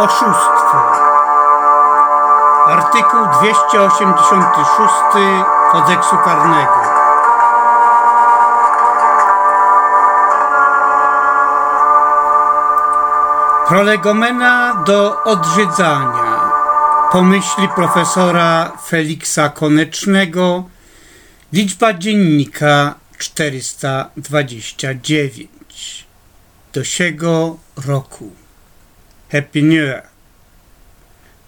Oszustwo. Artykuł 286 Kodeksu Karnego. Prolegomena do odrzydzania. Pomyśli profesora Feliksa Konecznego. Liczba dziennika 429. Do siego roku. Happy New Year.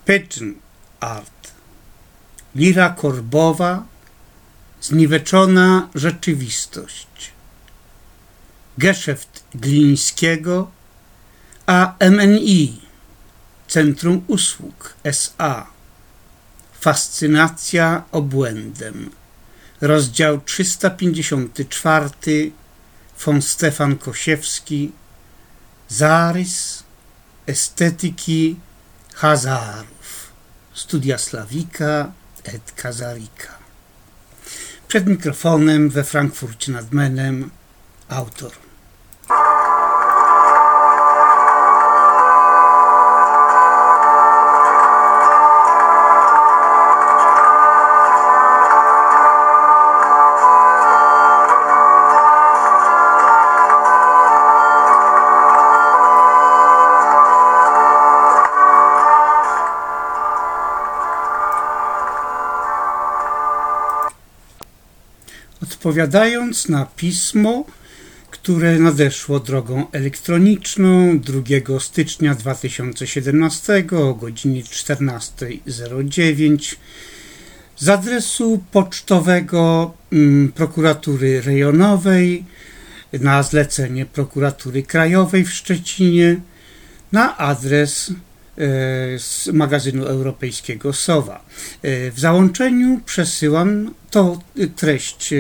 Pigeon Art. Lira korbowa. Zniweczona rzeczywistość. Geszeft Glińskiego a MNI Centrum Usług SA Fascynacja obłędem Rozdział 354 von Stefan Kosiewski Zarys estetyki Hazarów. Studia Slawika et Kazarika. Przed mikrofonem we Frankfurcie nad Menem autor odpowiadając na pismo, które nadeszło drogą elektroniczną 2 stycznia 2017 o godzinie 14.09 z adresu pocztowego mm, prokuratury rejonowej na zlecenie prokuratury krajowej w Szczecinie na adres E, z magazynu europejskiego Sowa. E, w załączeniu przesyłam to treść e,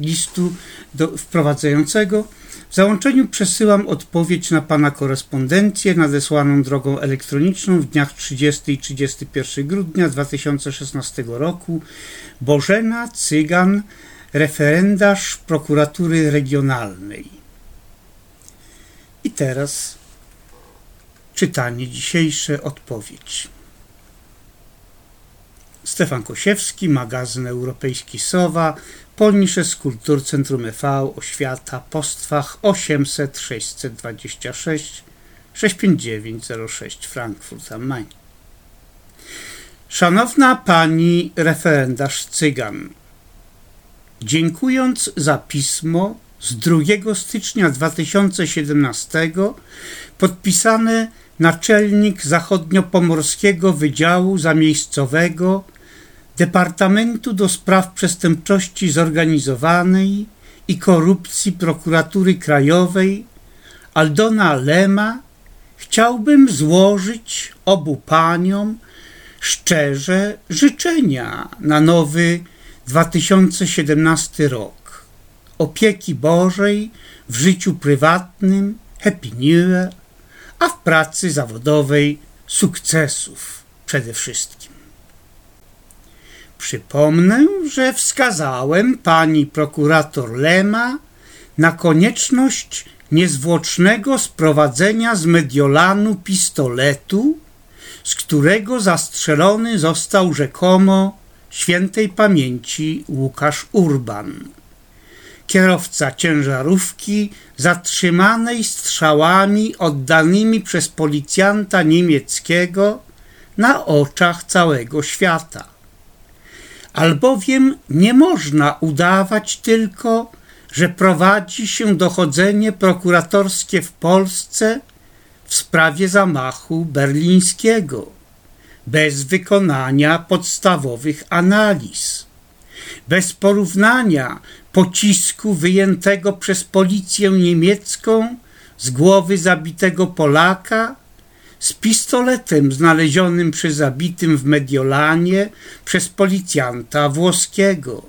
listu do, wprowadzającego. W załączeniu przesyłam odpowiedź na Pana korespondencję nadesłaną drogą elektroniczną w dniach 30 i 31 grudnia 2016 roku. Bożena Cygan, referendarz prokuratury regionalnej. I teraz Czytanie dzisiejsze, odpowiedź. Stefan Kosiewski, magazyn europejski Sowa, Polnisches Kulturzentrum e.V., Oświata, Postfach 800 626 65906 Frankfurt am Main. Szanowna Pani referendarz Cygan, dziękując za pismo z 2 stycznia 2017 podpisane naczelnik zachodniopomorskiego Wydziału Zamiejscowego Departamentu do Spraw Przestępczości Zorganizowanej i Korupcji Prokuratury Krajowej Aldona Lema chciałbym złożyć obu paniom szczerze życzenia na nowy 2017 rok. Opieki Bożej w życiu prywatnym, Happy New Year, a w pracy zawodowej sukcesów przede wszystkim. Przypomnę, że wskazałem pani prokurator Lema na konieczność niezwłocznego sprowadzenia z Mediolanu pistoletu, z którego zastrzelony został rzekomo świętej pamięci Łukasz Urban kierowca ciężarówki zatrzymanej strzałami oddanymi przez policjanta niemieckiego na oczach całego świata. Albowiem nie można udawać tylko, że prowadzi się dochodzenie prokuratorskie w Polsce w sprawie zamachu berlińskiego, bez wykonania podstawowych analiz, bez porównania pocisku wyjętego przez policję niemiecką z głowy zabitego Polaka z pistoletem znalezionym przy zabitym w Mediolanie przez policjanta włoskiego.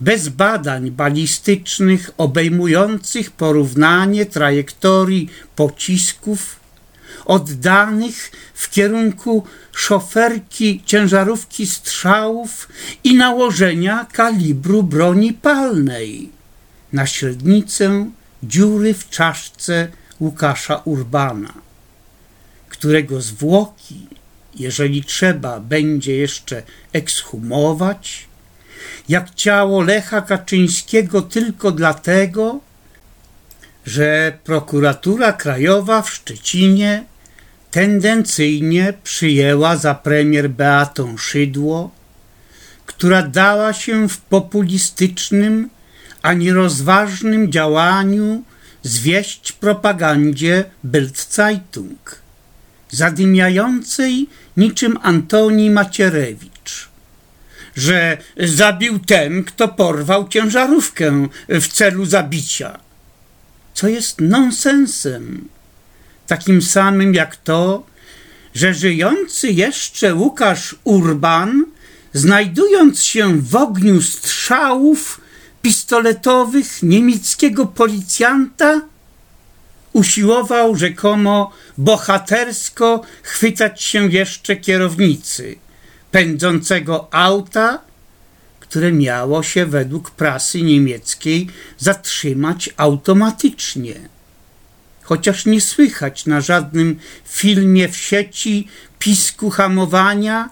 Bez badań balistycznych obejmujących porównanie trajektorii pocisków oddanych w kierunku szoferki ciężarówki strzałów i nałożenia kalibru broni palnej na średnicę dziury w czaszce Łukasza Urbana, którego zwłoki, jeżeli trzeba będzie jeszcze ekshumować, jak ciało Lecha Kaczyńskiego tylko dlatego, że prokuratura krajowa w Szczecinie tendencyjnie przyjęła za premier Beatą Szydło, która dała się w populistycznym ani rozważnym działaniu zwieść propagandzie Bildzeitung, zadymiającej niczym Antoni Macierewicz, że zabił ten, kto porwał ciężarówkę w celu zabicia, co jest nonsensem, takim samym jak to, że żyjący jeszcze Łukasz Urban, znajdując się w ogniu strzałów pistoletowych niemieckiego policjanta, usiłował rzekomo bohatersko chwytać się jeszcze kierownicy pędzącego auta, które miało się według prasy niemieckiej zatrzymać automatycznie. Chociaż nie słychać na żadnym filmie w sieci pisku hamowania,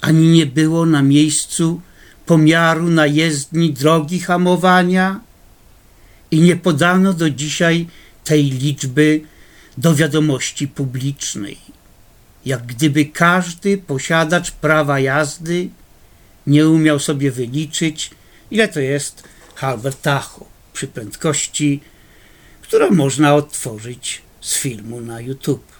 ani nie było na miejscu pomiaru na jezdni drogi hamowania i nie podano do dzisiaj tej liczby do wiadomości publicznej. Jak gdyby każdy posiadacz prawa jazdy nie umiał sobie wyliczyć, ile to jest Halber Tacho przy prędkości, którą można odtworzyć z filmu na YouTube.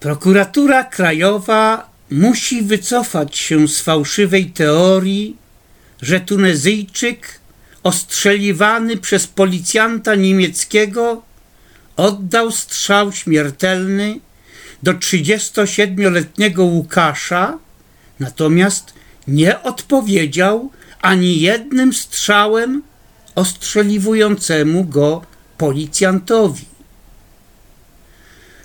Prokuratura Krajowa musi wycofać się z fałszywej teorii, że Tunezyjczyk ostrzeliwany przez policjanta niemieckiego oddał strzał śmiertelny do 37-letniego Łukasza, natomiast nie odpowiedział ani jednym strzałem ostrzeliwującemu go policjantowi.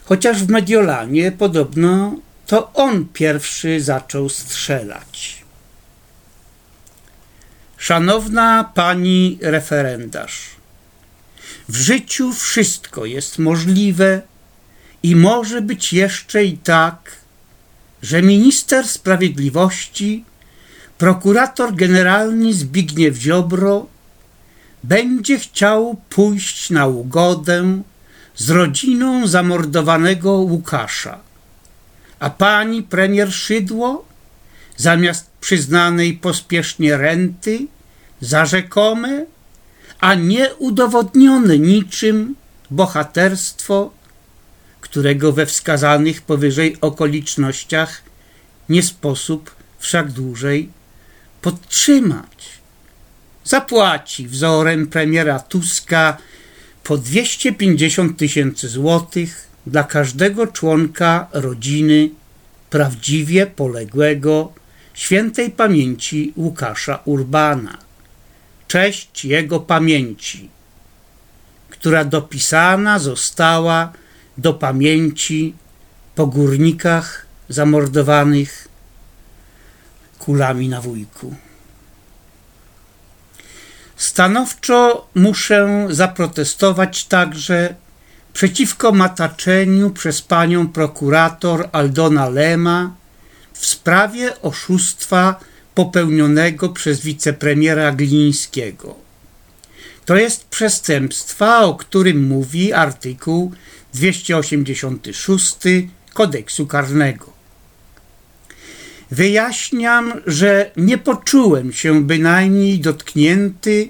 Chociaż w Mediolanie podobno to on pierwszy zaczął strzelać. Szanowna pani referendarz, w życiu wszystko jest możliwe i może być jeszcze i tak, że minister sprawiedliwości, prokurator generalny Zbigniew Ziobro będzie chciał pójść na ugodę z rodziną zamordowanego Łukasza, a pani premier Szydło zamiast przyznanej pospiesznie renty za rzekome, a nie udowodnione niczym bohaterstwo, którego we wskazanych powyżej okolicznościach nie sposób wszak dłużej podtrzymać. Zapłaci wzorem premiera Tuska po 250 tysięcy złotych dla każdego członka rodziny prawdziwie poległego świętej pamięci Łukasza Urbana. Cześć jego pamięci, która dopisana została do pamięci po górnikach zamordowanych kulami na wujku. Stanowczo muszę zaprotestować także przeciwko mataczeniu przez panią prokurator Aldona Lema w sprawie oszustwa popełnionego przez wicepremiera Glińskiego. To jest przestępstwa, o którym mówi artykuł 286 kodeksu karnego. Wyjaśniam, że nie poczułem się bynajmniej dotknięty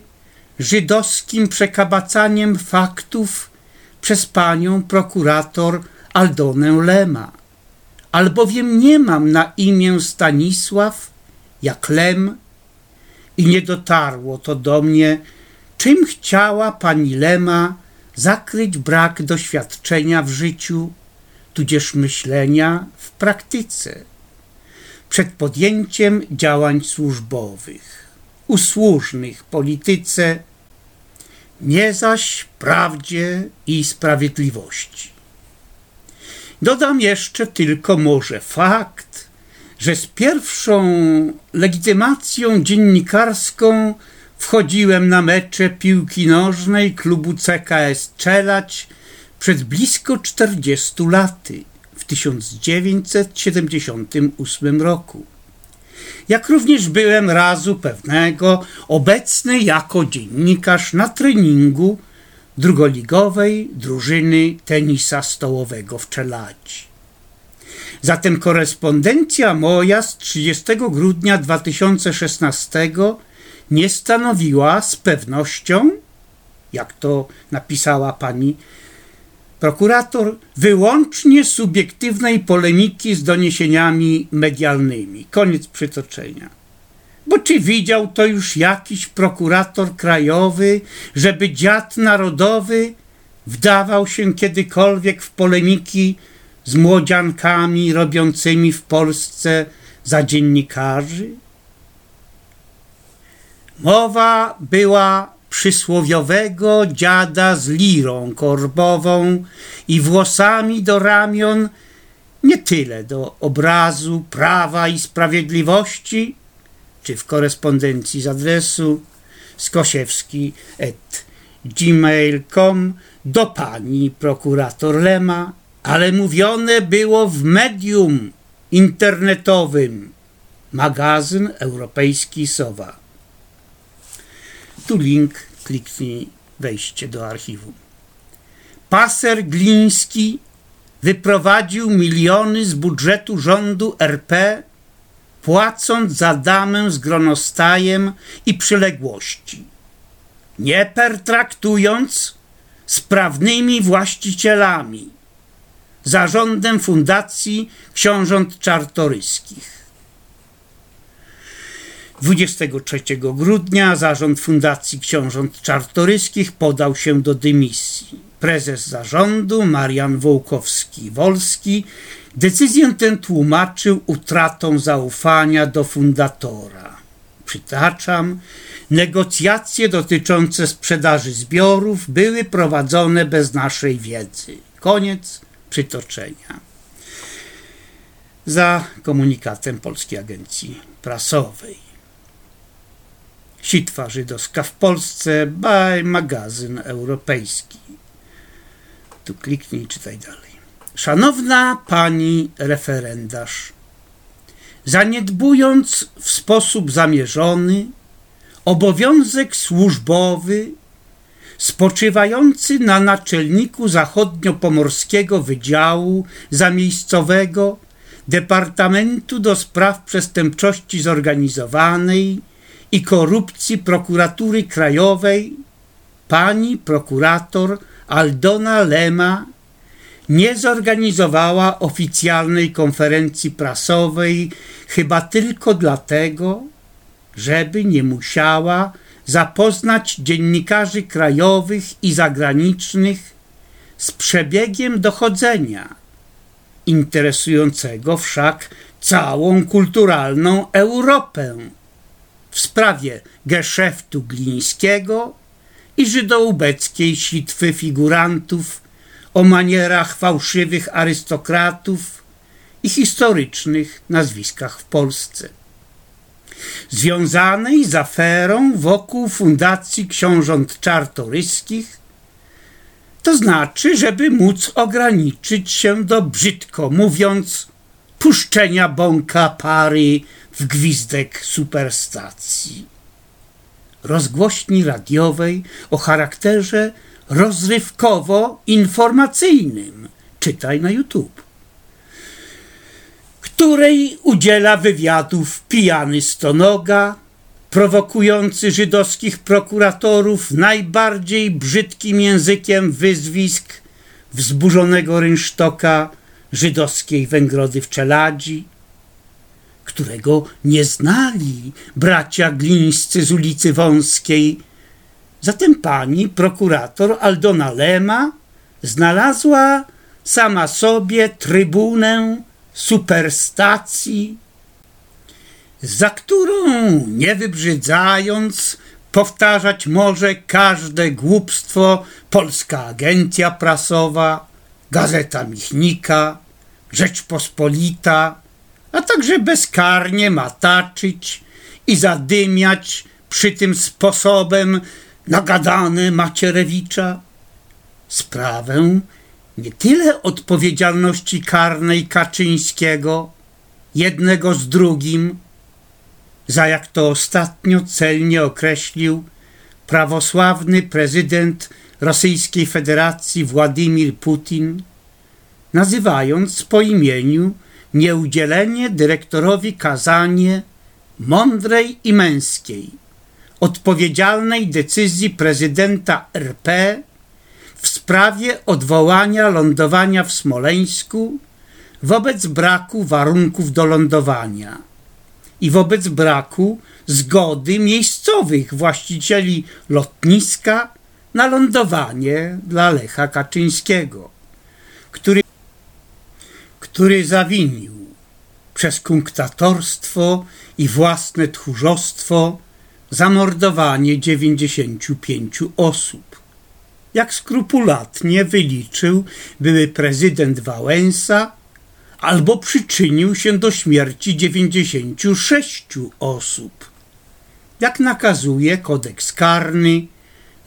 żydowskim przekabacaniem faktów przez panią prokurator Aldonę Lema albowiem nie mam na imię Stanisław, jak Lem, i nie dotarło to do mnie, czym chciała pani Lema zakryć brak doświadczenia w życiu, tudzież myślenia w praktyce, przed podjęciem działań służbowych, usłużnych polityce, nie zaś prawdzie i sprawiedliwości. Dodam jeszcze tylko może fakt, że z pierwszą legitymacją dziennikarską wchodziłem na mecze piłki nożnej klubu CKS Czelać przed blisko 40 laty, w 1978 roku. Jak również byłem razu pewnego obecny jako dziennikarz na treningu drugoligowej drużyny tenisa stołowego w Czeladzi. Zatem korespondencja moja z 30 grudnia 2016 nie stanowiła z pewnością, jak to napisała pani prokurator, wyłącznie subiektywnej polemiki z doniesieniami medialnymi. Koniec przytoczenia. Bo czy widział to już jakiś prokurator krajowy, żeby dziad narodowy wdawał się kiedykolwiek w polemiki z młodziankami robiącymi w Polsce za dziennikarzy? Mowa była przysłowiowego dziada z lirą korbową i włosami do ramion, nie tyle do obrazu prawa i sprawiedliwości, czy w korespondencji z adresu skosiewski gmail.com do pani prokurator Lema, ale mówione było w medium internetowym magazyn europejski Sowa. Tu link, kliknij wejście do archiwum. Paser Gliński wyprowadził miliony z budżetu rządu RP, płacąc za damę z gronostajem i przyległości, nie pertraktując z prawnymi właścicielami, zarządem Fundacji Książąt Czartoryskich. 23 grudnia zarząd Fundacji Książąt Czartoryskich podał się do dymisji. Prezes zarządu Marian Wołkowski-Wolski decyzję tę tłumaczył utratą zaufania do fundatora. Przytaczam, negocjacje dotyczące sprzedaży zbiorów były prowadzone bez naszej wiedzy. Koniec przytoczenia. Za komunikatem Polskiej Agencji Prasowej. Sitwa żydowska w Polsce, by magazyn europejski. Tu kliknij czytaj dalej. Szanowna pani referendarz, zaniedbując w sposób zamierzony obowiązek służbowy spoczywający na naczelniku zachodniopomorskiego wydziału zamiejscowego Departamentu do Spraw Przestępczości Zorganizowanej i Korupcji Prokuratury Krajowej pani prokurator Aldona Lema nie zorganizowała oficjalnej konferencji prasowej chyba tylko dlatego, żeby nie musiała zapoznać dziennikarzy krajowych i zagranicznych z przebiegiem dochodzenia, interesującego wszak całą kulturalną Europę w sprawie geszeftu glińskiego i żydoubeckiej sitwy figurantów o manierach fałszywych arystokratów i historycznych nazwiskach w Polsce. Związanej z aferą wokół Fundacji Książąt Czartoryskich, to znaczy, żeby móc ograniczyć się do, brzydko mówiąc, puszczenia bąka pary w gwizdek superstacji. Rozgłośni radiowej o charakterze rozrywkowo-informacyjnym. Czytaj na YouTube. Której udziela wywiadów pijany stonoga, prowokujący żydowskich prokuratorów najbardziej brzydkim językiem wyzwisk wzburzonego rynsztoka żydowskiej węgrody w Czeladzi, którego nie znali bracia glińscy z ulicy Wąskiej. Zatem pani prokurator Aldona Lema znalazła sama sobie trybunę superstacji, za którą, nie wybrzydzając, powtarzać może każde głupstwo Polska Agencja Prasowa, Gazeta Michnika, Rzeczpospolita, a także bezkarnie mataczyć i zadymiać przy tym sposobem nagadany Macierewicza. Sprawę nie tyle odpowiedzialności karnej Kaczyńskiego, jednego z drugim, za jak to ostatnio celnie określił prawosławny prezydent Rosyjskiej Federacji Władimir Putin, nazywając po imieniu nieudzielenie dyrektorowi kazanie mądrej i męskiej, odpowiedzialnej decyzji prezydenta RP w sprawie odwołania lądowania w Smoleńsku wobec braku warunków do lądowania i wobec braku zgody miejscowych właścicieli lotniska na lądowanie dla Lecha Kaczyńskiego, który, który zawinił przez kunktatorstwo i własne tchórzostwo zamordowanie 95 osób. Jak skrupulatnie wyliczył były prezydent Wałęsa, albo przyczynił się do śmierci 96 osób. Jak nakazuje kodeks karny,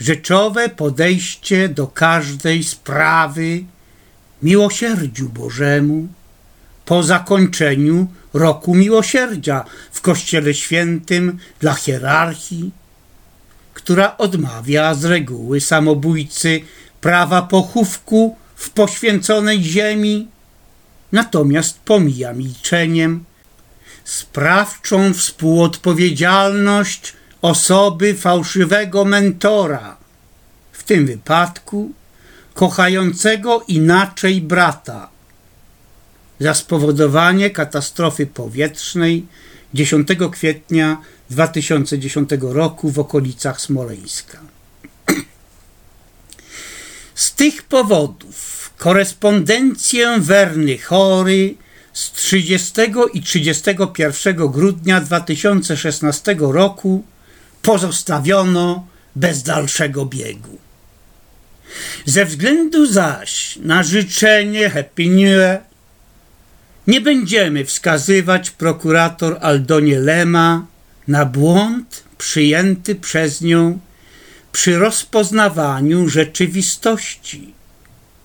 rzeczowe podejście do każdej sprawy miłosierdziu Bożemu po zakończeniu roku miłosierdzia w Kościele Świętym dla hierarchii, która odmawia z reguły samobójcy prawa pochówku w poświęconej ziemi, natomiast pomija milczeniem sprawczą współodpowiedzialność osoby fałszywego mentora, w tym wypadku kochającego inaczej brata, za spowodowanie katastrofy powietrznej 10 kwietnia 2010 roku w okolicach Smoleńska. Z tych powodów korespondencję Werny Chory z 30 i 31 grudnia 2016 roku pozostawiono bez dalszego biegu. Ze względu zaś na życzenie Happy New nie będziemy wskazywać prokurator Aldonie Lema na błąd przyjęty przez nią przy rozpoznawaniu rzeczywistości,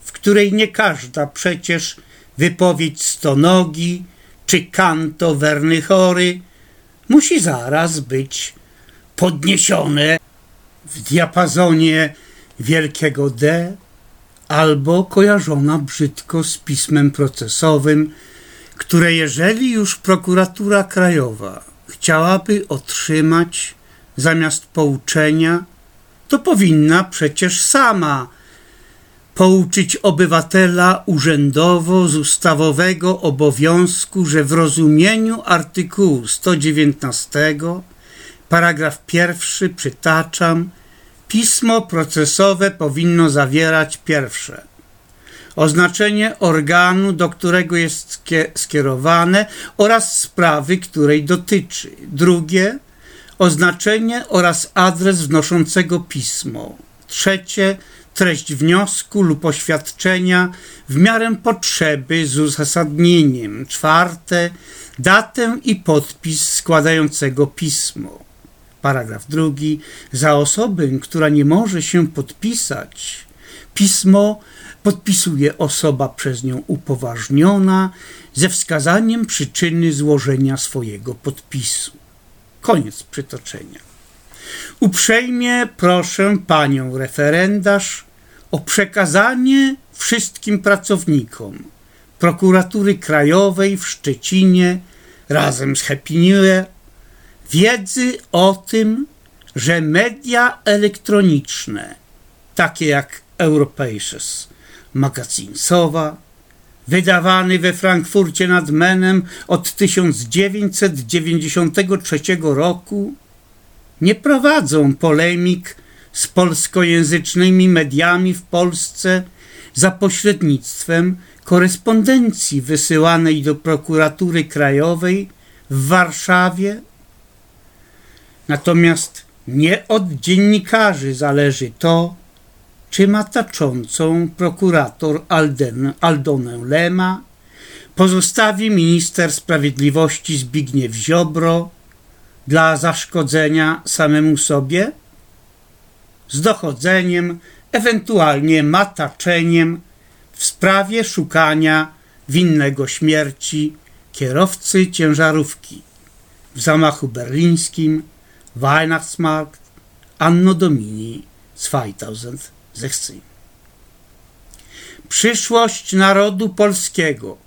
w której nie każda przecież wypowiedź stonogi czy kanto wernychory musi zaraz być podniesione w diapazonie wielkiego D albo kojarzona brzydko z pismem procesowym, które jeżeli już prokuratura krajowa chciałaby otrzymać zamiast pouczenia, to powinna przecież sama pouczyć obywatela urzędowo z ustawowego obowiązku, że w rozumieniu artykułu 119 paragraf pierwszy przytaczam pismo procesowe powinno zawierać pierwsze oznaczenie organu, do którego jest skierowane oraz sprawy, której dotyczy. Drugie, oznaczenie oraz adres wnoszącego pismo. Trzecie, treść wniosku lub oświadczenia w miarę potrzeby z uzasadnieniem. Czwarte, datę i podpis składającego pismo. Paragraf drugi. Za osobę, która nie może się podpisać, pismo podpisuje osoba przez nią upoważniona ze wskazaniem przyczyny złożenia swojego podpisu. Koniec przytoczenia. Uprzejmie proszę panią referendarz o przekazanie wszystkim pracownikom prokuratury krajowej w Szczecinie razem z Happy wiedzy o tym, że media elektroniczne, takie jak Europaces, magazyn Sowa, wydawany we Frankfurcie nad Menem od 1993 roku, nie prowadzą polemik z polskojęzycznymi mediami w Polsce za pośrednictwem korespondencji wysyłanej do prokuratury krajowej w Warszawie. Natomiast nie od dziennikarzy zależy to, czy mataczącą prokurator Alden, Aldonę Lema pozostawi minister sprawiedliwości Zbigniew Ziobro dla zaszkodzenia samemu sobie? Z dochodzeniem, ewentualnie mataczeniem w sprawie szukania winnego śmierci kierowcy ciężarówki w zamachu berlińskim Weihnachtsmarkt Anno Domini 2016. Przyszłość narodu polskiego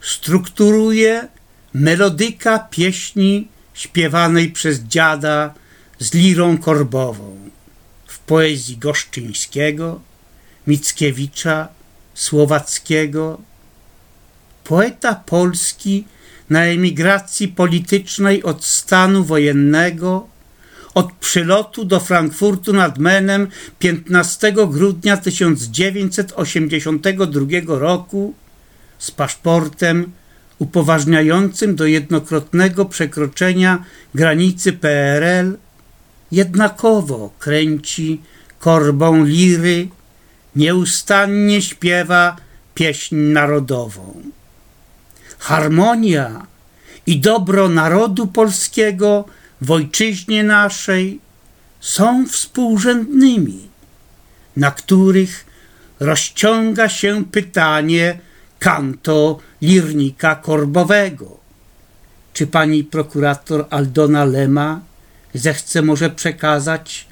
strukturuje melodyka pieśni śpiewanej przez dziada z lirą korbową w poezji Goszczyńskiego, Mickiewicza, Słowackiego. Poeta polski na emigracji politycznej od stanu wojennego, od przylotu do Frankfurtu nad Menem 15 grudnia 1982 roku z paszportem upoważniającym do jednokrotnego przekroczenia granicy PRL, jednakowo kręci korbą liry, nieustannie śpiewa pieśń narodową. Harmonia i dobro narodu polskiego w ojczyźnie naszej są współrzędnymi, na których rozciąga się pytanie kanto lirnika korbowego. Czy pani prokurator Aldona Lema zechce może przekazać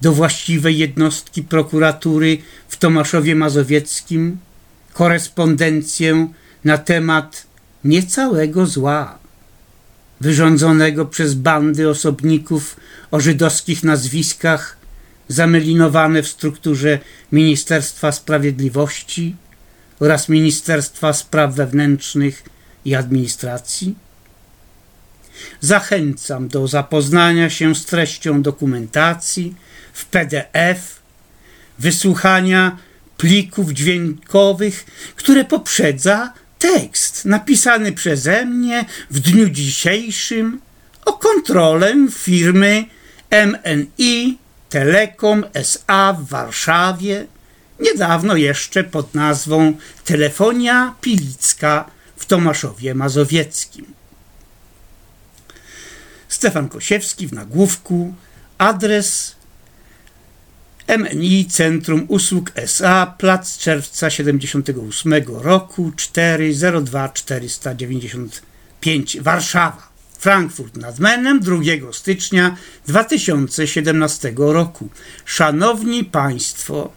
do właściwej jednostki prokuratury w Tomaszowie Mazowieckim korespondencję na temat niecałego zła wyrządzonego przez bandy osobników o żydowskich nazwiskach zamelinowane w strukturze Ministerstwa Sprawiedliwości oraz Ministerstwa Spraw Wewnętrznych i Administracji? Zachęcam do zapoznania się z treścią dokumentacji w PDF, wysłuchania plików dźwiękowych, które poprzedza tekst napisany przeze mnie w dniu dzisiejszym o kontrolę firmy MNI Telekom SA w Warszawie, niedawno jeszcze pod nazwą Telefonia Pilicka w Tomaszowie Mazowieckim. Stefan Kosiewski w nagłówku, adres MNI Centrum Usług SA, Plac Czerwca 78 roku 402 495 Warszawa. Frankfurt nad Menem 2 stycznia 2017 roku. Szanowni Państwo,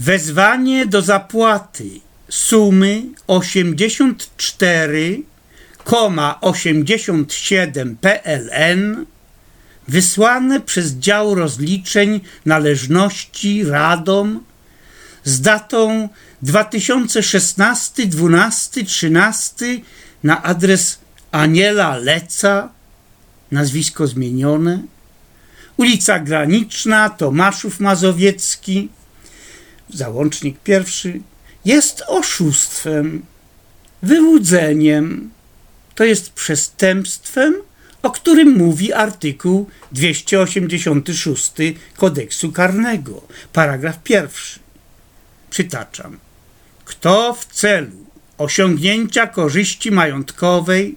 wezwanie do zapłaty sumy 84,87 PLN wysłane przez dział rozliczeń należności Radom z datą 2016 12 13 na adres Aniela Leca, nazwisko zmienione, ulica Graniczna, Tomaszów Mazowiecki, załącznik pierwszy, jest oszustwem, wyłudzeniem, to jest przestępstwem, o którym mówi artykuł 286 kodeksu karnego, paragraf pierwszy. Przytaczam. Kto w celu osiągnięcia korzyści majątkowej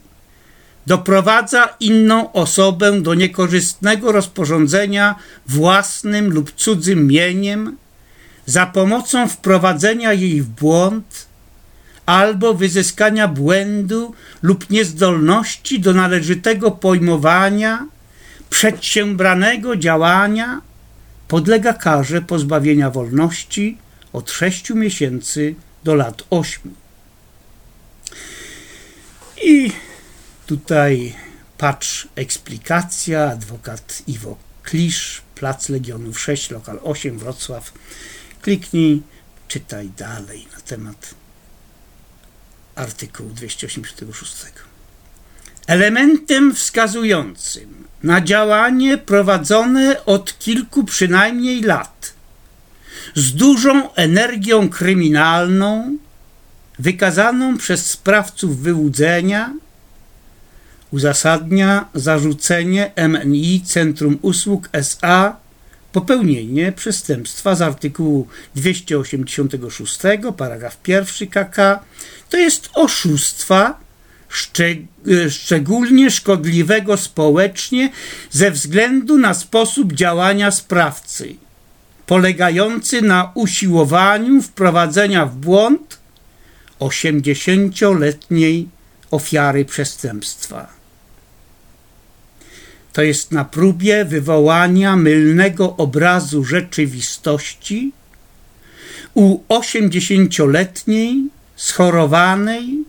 doprowadza inną osobę do niekorzystnego rozporządzenia własnym lub cudzym mieniem za pomocą wprowadzenia jej w błąd albo wyzyskania błędu lub niezdolności do należytego pojmowania przedsiębranego działania podlega karze pozbawienia wolności od 6 miesięcy do lat 8. I tutaj patrz eksplikacja, adwokat Iwo Klisz, Plac Legionów 6, lokal 8, Wrocław. Kliknij, czytaj dalej na temat artykułu 286. Elementem wskazującym na działanie prowadzone od kilku przynajmniej lat z dużą energią kryminalną, wykazaną przez sprawców wyłudzenia, uzasadnia zarzucenie MNI Centrum Usług SA popełnienie przestępstwa z artykułu 286 paragraf 1 KK to jest oszustwa szczególnie szkodliwego społecznie ze względu na sposób działania sprawcy, polegający na usiłowaniu wprowadzenia w błąd 80-letniej ofiary przestępstwa. To jest na próbie wywołania mylnego obrazu rzeczywistości u 80-letniej, schorowanej,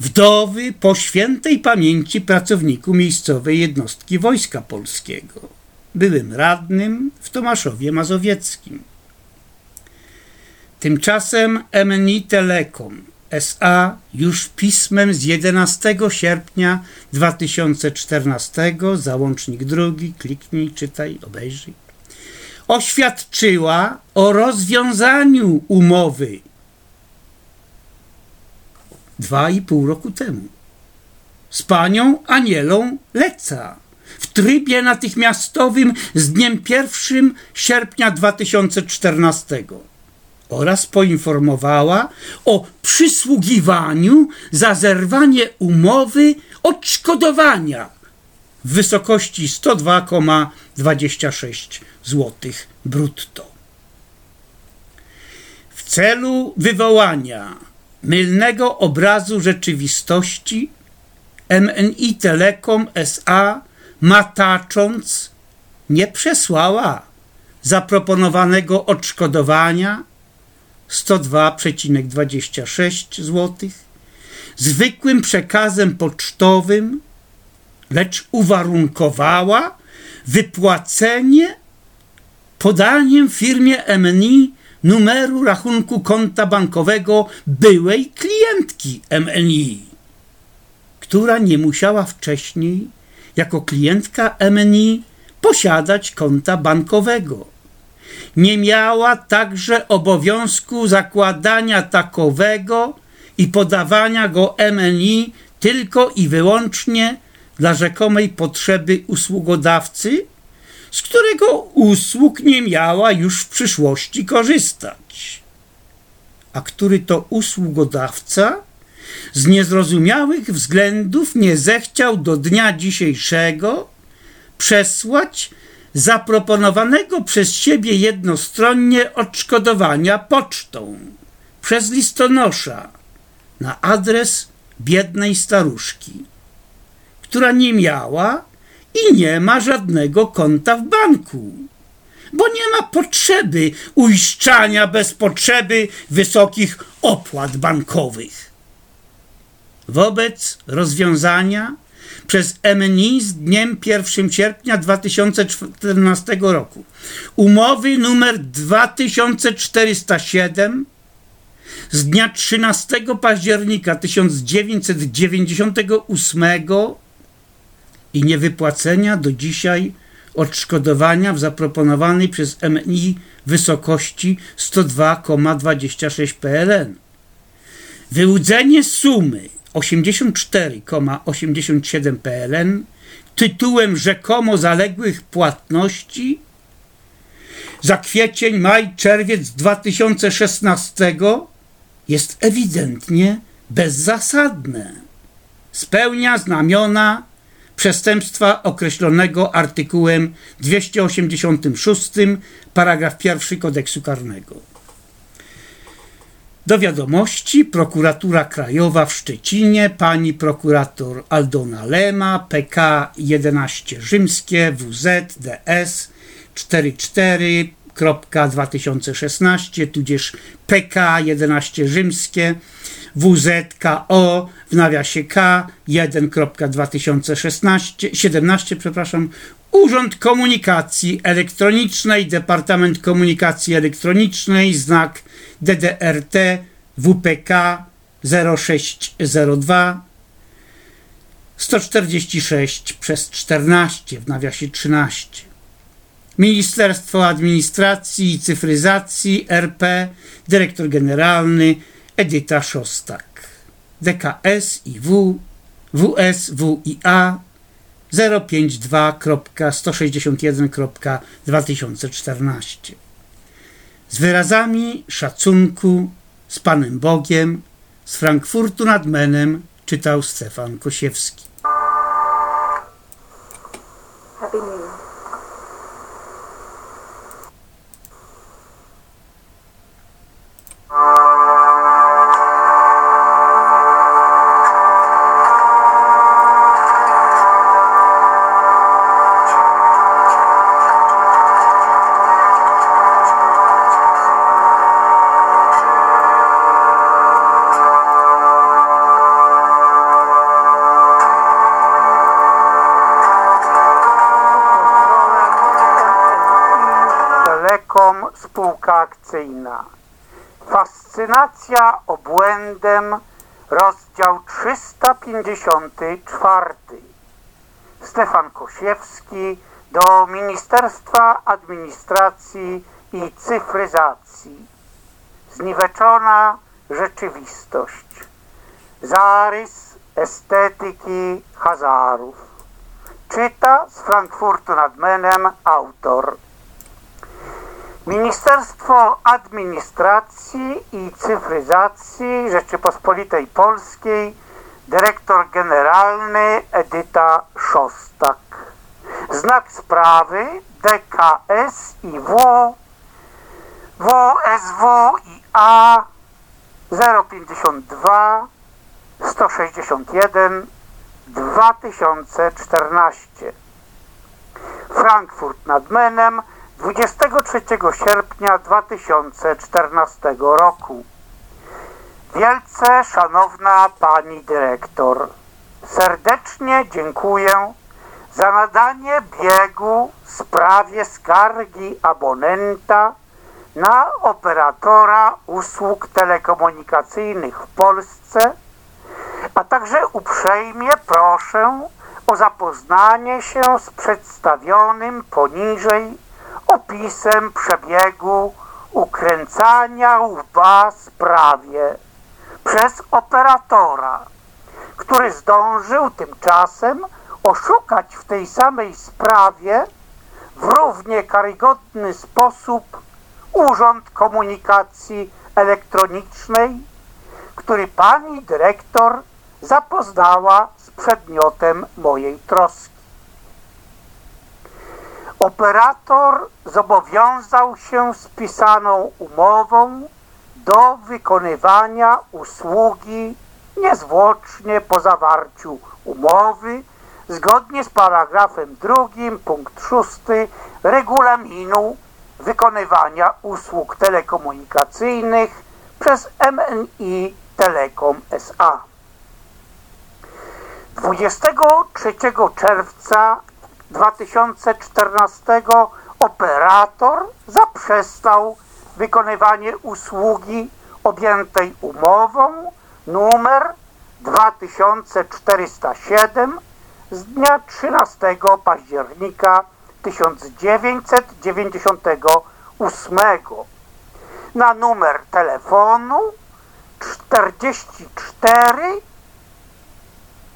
wdowy po świętej pamięci pracowniku miejscowej jednostki Wojska Polskiego, byłym radnym w Tomaszowie Mazowieckim. Tymczasem MNI Telekom SA już pismem z 11 sierpnia 2014, załącznik drugi, kliknij, czytaj, obejrzyj, oświadczyła o rozwiązaniu umowy dwa i pół roku temu z panią Anielą Leca w trybie natychmiastowym z dniem 1 sierpnia 2014 oraz poinformowała o przysługiwaniu za zerwanie umowy odszkodowania w wysokości 102,26 zł brutto. W celu wywołania mylnego obrazu rzeczywistości MNI Telekom SA matacząc nie przesłała zaproponowanego odszkodowania 102,26 zł zwykłym przekazem pocztowym, lecz uwarunkowała wypłacenie podaniem firmie MNI numeru rachunku konta bankowego byłej klientki MNI, która nie musiała wcześniej jako klientka MNI posiadać konta bankowego. Nie miała także obowiązku zakładania takowego i podawania go MNI tylko i wyłącznie dla rzekomej potrzeby usługodawcy, z którego usług nie miała już w przyszłości korzystać. A który to usługodawca z niezrozumiałych względów nie zechciał do dnia dzisiejszego przesłać zaproponowanego przez siebie jednostronnie odszkodowania pocztą przez listonosza na adres biednej staruszki, która nie miała i nie ma żadnego konta w banku, bo nie ma potrzeby uiszczania bez potrzeby wysokich opłat bankowych. Wobec rozwiązania przez MNI z dniem 1 sierpnia 2014 roku umowy numer 2407 z dnia 13 października 1998 i niewypłacenia do dzisiaj odszkodowania w zaproponowanej przez MI wysokości 102,26 PLN. Wyłudzenie sumy 84,87 PLN tytułem rzekomo zaległych płatności za kwiecień, maj, czerwiec 2016 jest ewidentnie bezzasadne. Spełnia znamiona przestępstwa określonego artykułem 286 paragraf 1 kodeksu karnego. Do wiadomości prokuratura krajowa w Szczecinie, pani prokurator Aldona Lema, PK 11 Rzymskie, WZ, DS 44.2016, tudzież PK 11 Rzymskie, WZKO w nawiasie K 1.2016 przepraszam Urząd Komunikacji Elektronicznej Departament Komunikacji Elektronicznej znak DDRT WPK 0602 146 przez 14 w nawiasie 13 Ministerstwo Administracji i Cyfryzacji RP Dyrektor Generalny Edyta Szostak. DKS i W, WS, WIA 052.161.2014 z wyrazami szacunku z Panem Bogiem z Frankfurtu nad Menem czytał Stefan Kosiewski. Spółka Akcyjna. Fascynacja obłędem, rozdział 354. Stefan Kosiewski do Ministerstwa Administracji i Cyfryzacji. Zniweczona rzeczywistość. Zarys estetyki Hazarów. Czyta z Frankfurtu nad Menem autor. Ministerstwo Administracji i Cyfryzacji Rzeczypospolitej Polskiej, dyrektor generalny Edyta Szostak. Znak sprawy DKS i W, WSW i A 052 161 2014 Frankfurt nad Menem 23 sierpnia 2014 roku. Wielce szanowna pani dyrektor, serdecznie dziękuję za nadanie biegu sprawie skargi abonenta na operatora usług telekomunikacyjnych w Polsce, a także uprzejmie proszę o zapoznanie się z przedstawionym poniżej opisem przebiegu ukręcania łba sprawie przez operatora, który zdążył tymczasem oszukać w tej samej sprawie w równie karygodny sposób Urząd Komunikacji Elektronicznej, który pani dyrektor zapoznała z przedmiotem mojej troski. Operator zobowiązał się spisaną umową do wykonywania usługi niezwłocznie po zawarciu umowy zgodnie z paragrafem drugim punkt szósty regulaminu wykonywania usług telekomunikacyjnych przez MNI Telekom SA. 23 czerwca 2014 operator zaprzestał wykonywanie usługi objętej umową numer 2407 z dnia 13 października 1998 na numer telefonu 44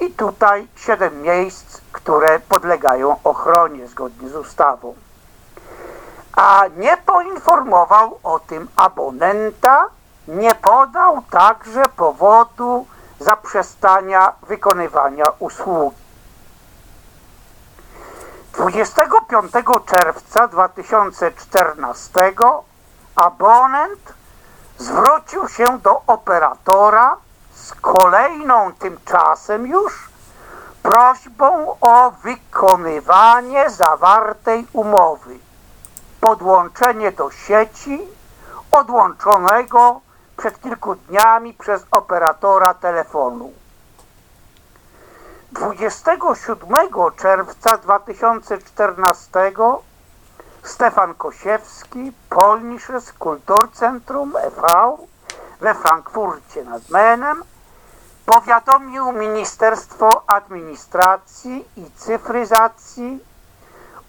i tutaj 7 miejsc, które podlegają ochronie zgodnie z ustawą. A nie poinformował o tym abonenta, nie podał także powodu zaprzestania wykonywania usługi. 25 czerwca 2014 abonent zwrócił się do operatora z kolejną tymczasem już prośbą o wykonywanie zawartej umowy, podłączenie do sieci odłączonego przed kilku dniami przez operatora telefonu. 27 czerwca 2014 Stefan Kosiewski, Polnisches Kulturcentrum e.V. we Frankfurcie nad Menem powiadomił Ministerstwo Administracji i Cyfryzacji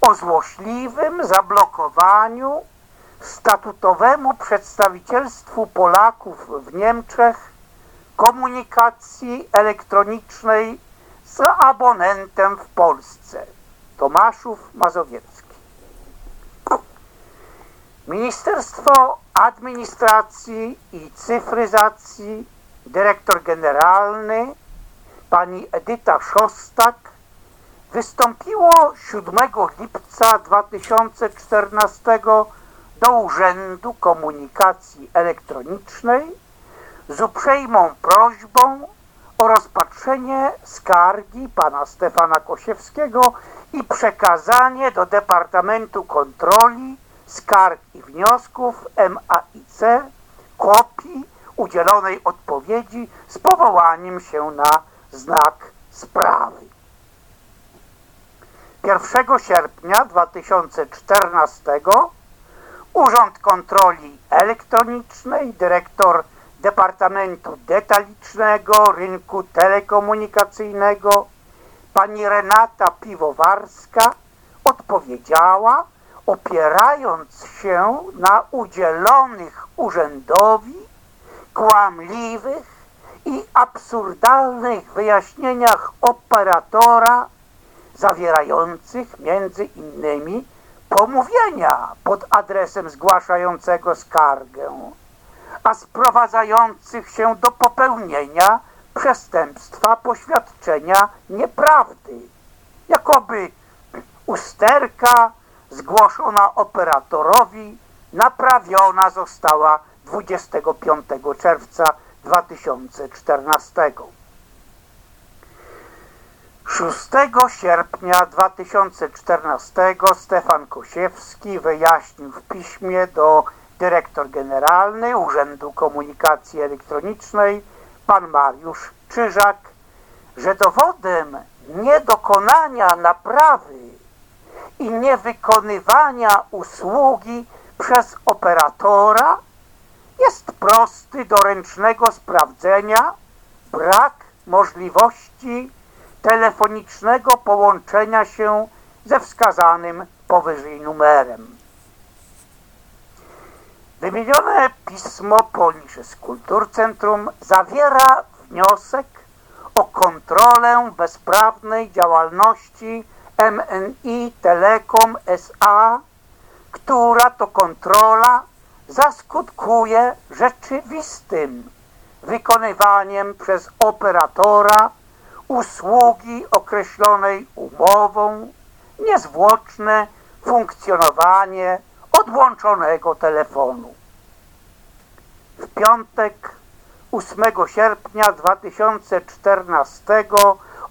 o złośliwym zablokowaniu statutowemu przedstawicielstwu Polaków w Niemczech komunikacji elektronicznej z abonentem w Polsce Tomaszów Mazowiecki. Ministerstwo Administracji i Cyfryzacji, dyrektor generalny pani Edyta Szostak wystąpiło 7 lipca 2014 do Urzędu Komunikacji Elektronicznej z uprzejmą prośbą o rozpatrzenie skargi pana Stefana Kosiewskiego i przekazanie do Departamentu Kontroli Skarg i Wniosków MAIC kopii udzielonej odpowiedzi z powołaniem się na znak sprawy. 1 sierpnia 2014 Urząd Kontroli Elektronicznej, dyrektor Departamentu Detalicznego Rynku Telekomunikacyjnego, pani Renata Piwowarska odpowiedziała, opierając się na udzielonych urzędowi kłamliwych i absurdalnych wyjaśnieniach operatora zawierających między innymi pomówienia pod adresem zgłaszającego skargę, a sprowadzających się do popełnienia przestępstwa poświadczenia nieprawdy, jakoby usterka zgłoszona operatorowi naprawiona została 25 czerwca 2014. 6 sierpnia 2014 Stefan Kosiewski wyjaśnił w piśmie do dyrektor generalny Urzędu Komunikacji Elektronicznej pan Mariusz Czyżak, że dowodem niedokonania naprawy i niewykonywania usługi przez operatora jest prosty do ręcznego sprawdzenia brak możliwości telefonicznego połączenia się ze wskazanym powyżej numerem. Wymienione pismo z Kulturcentrum zawiera wniosek o kontrolę bezprawnej działalności MNI Telekom SA, która to kontrola zaskutkuje rzeczywistym wykonywaniem przez operatora usługi określonej umową, niezwłoczne funkcjonowanie odłączonego telefonu. W piątek 8 sierpnia 2014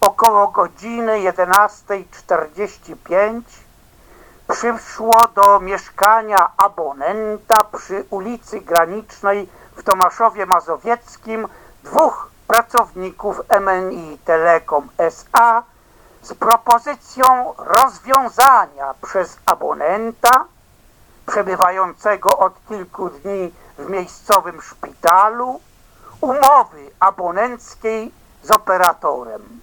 około godziny 11.45 przyszło do mieszkania abonenta przy ulicy Granicznej w Tomaszowie Mazowieckim dwóch pracowników MNI Telekom SA z propozycją rozwiązania przez abonenta przebywającego od kilku dni w miejscowym szpitalu umowy abonenckiej z operatorem.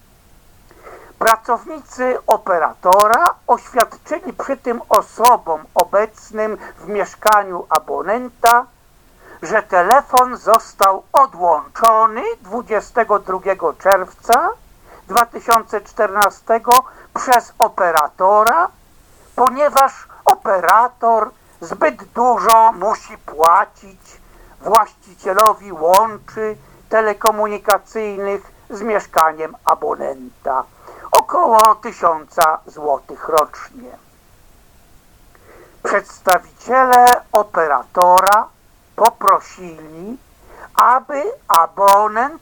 Pracownicy operatora oświadczyli przy tym osobom obecnym w mieszkaniu abonenta, że telefon został odłączony 22 czerwca 2014 przez operatora, ponieważ operator zbyt dużo musi płacić właścicielowi łączy telekomunikacyjnych z mieszkaniem abonenta około tysiąca złotych rocznie. Przedstawiciele operatora poprosili, aby abonent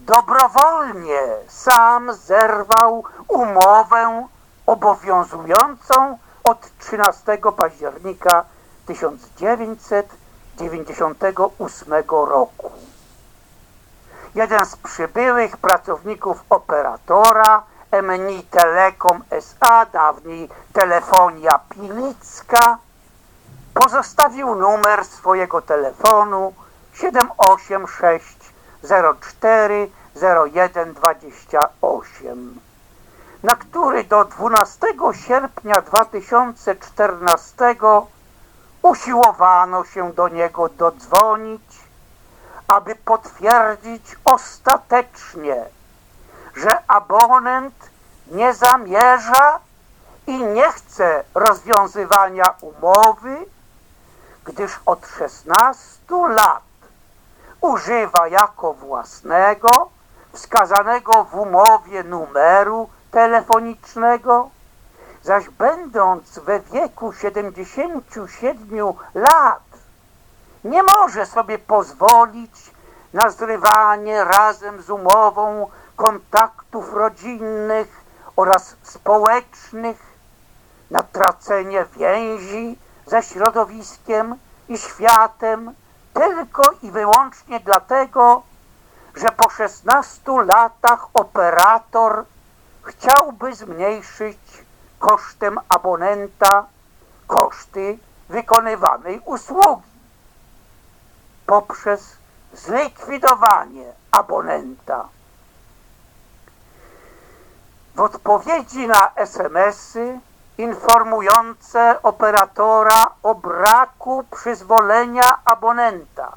dobrowolnie sam zerwał umowę obowiązującą od 13 października 1998 roku. Jeden z przybyłych pracowników operatora MNI Telekom SA, dawniej Telefonia Pilicka, pozostawił numer swojego telefonu 78604 0128, na który do 12 sierpnia 2014 usiłowano się do niego dodzwonić, aby potwierdzić ostatecznie że abonent nie zamierza i nie chce rozwiązywania umowy, gdyż od 16 lat używa jako własnego wskazanego w umowie numeru telefonicznego, zaś będąc we wieku 77 lat nie może sobie pozwolić na zrywanie razem z umową kontaktów rodzinnych oraz społecznych, na tracenie więzi ze środowiskiem i światem tylko i wyłącznie dlatego, że po 16 latach operator chciałby zmniejszyć kosztem abonenta koszty wykonywanej usługi poprzez zlikwidowanie abonenta. Odpowiedzi na SMS-y informujące operatora o braku przyzwolenia abonenta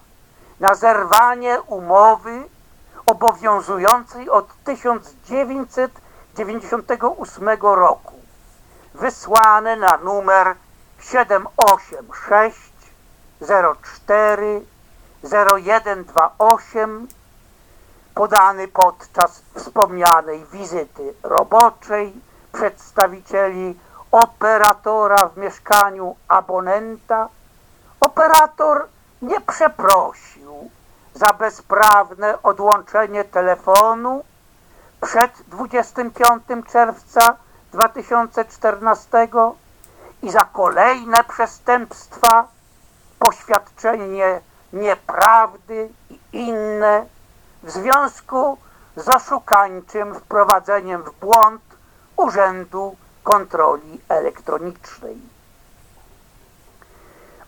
na zerwanie umowy obowiązującej od 1998 roku wysłane na numer 786 04 0128 podany podczas wspomnianej wizyty roboczej przedstawicieli operatora w mieszkaniu abonenta, operator nie przeprosił za bezprawne odłączenie telefonu. Przed 25 czerwca 2014 i za kolejne przestępstwa, poświadczenie nieprawdy i inne w związku z oszukańczym wprowadzeniem w błąd Urzędu Kontroli Elektronicznej.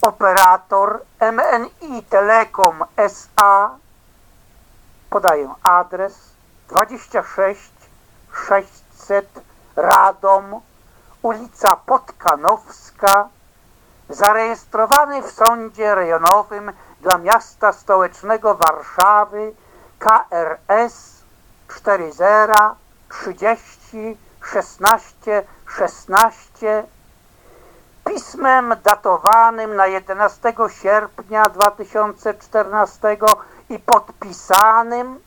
Operator MNI Telekom SA podaję adres 26 600 Radom, ulica Podkanowska, zarejestrowany w Sądzie Rejonowym dla Miasta Stołecznego Warszawy KRS 40 30 16 16 pismem datowanym na 11 sierpnia 2014 i podpisanym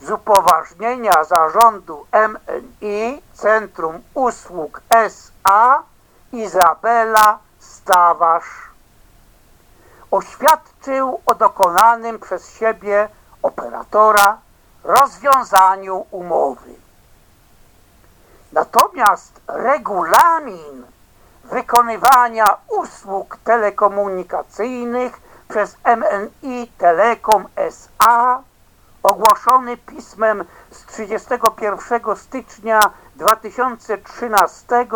z upoważnienia zarządu MNI Centrum Usług SA Izabela Stawasz oświadczył o dokonanym przez siebie operatora rozwiązaniu umowy. Natomiast regulamin wykonywania usług telekomunikacyjnych przez MNI Telekom SA ogłoszony pismem z 31 stycznia 2013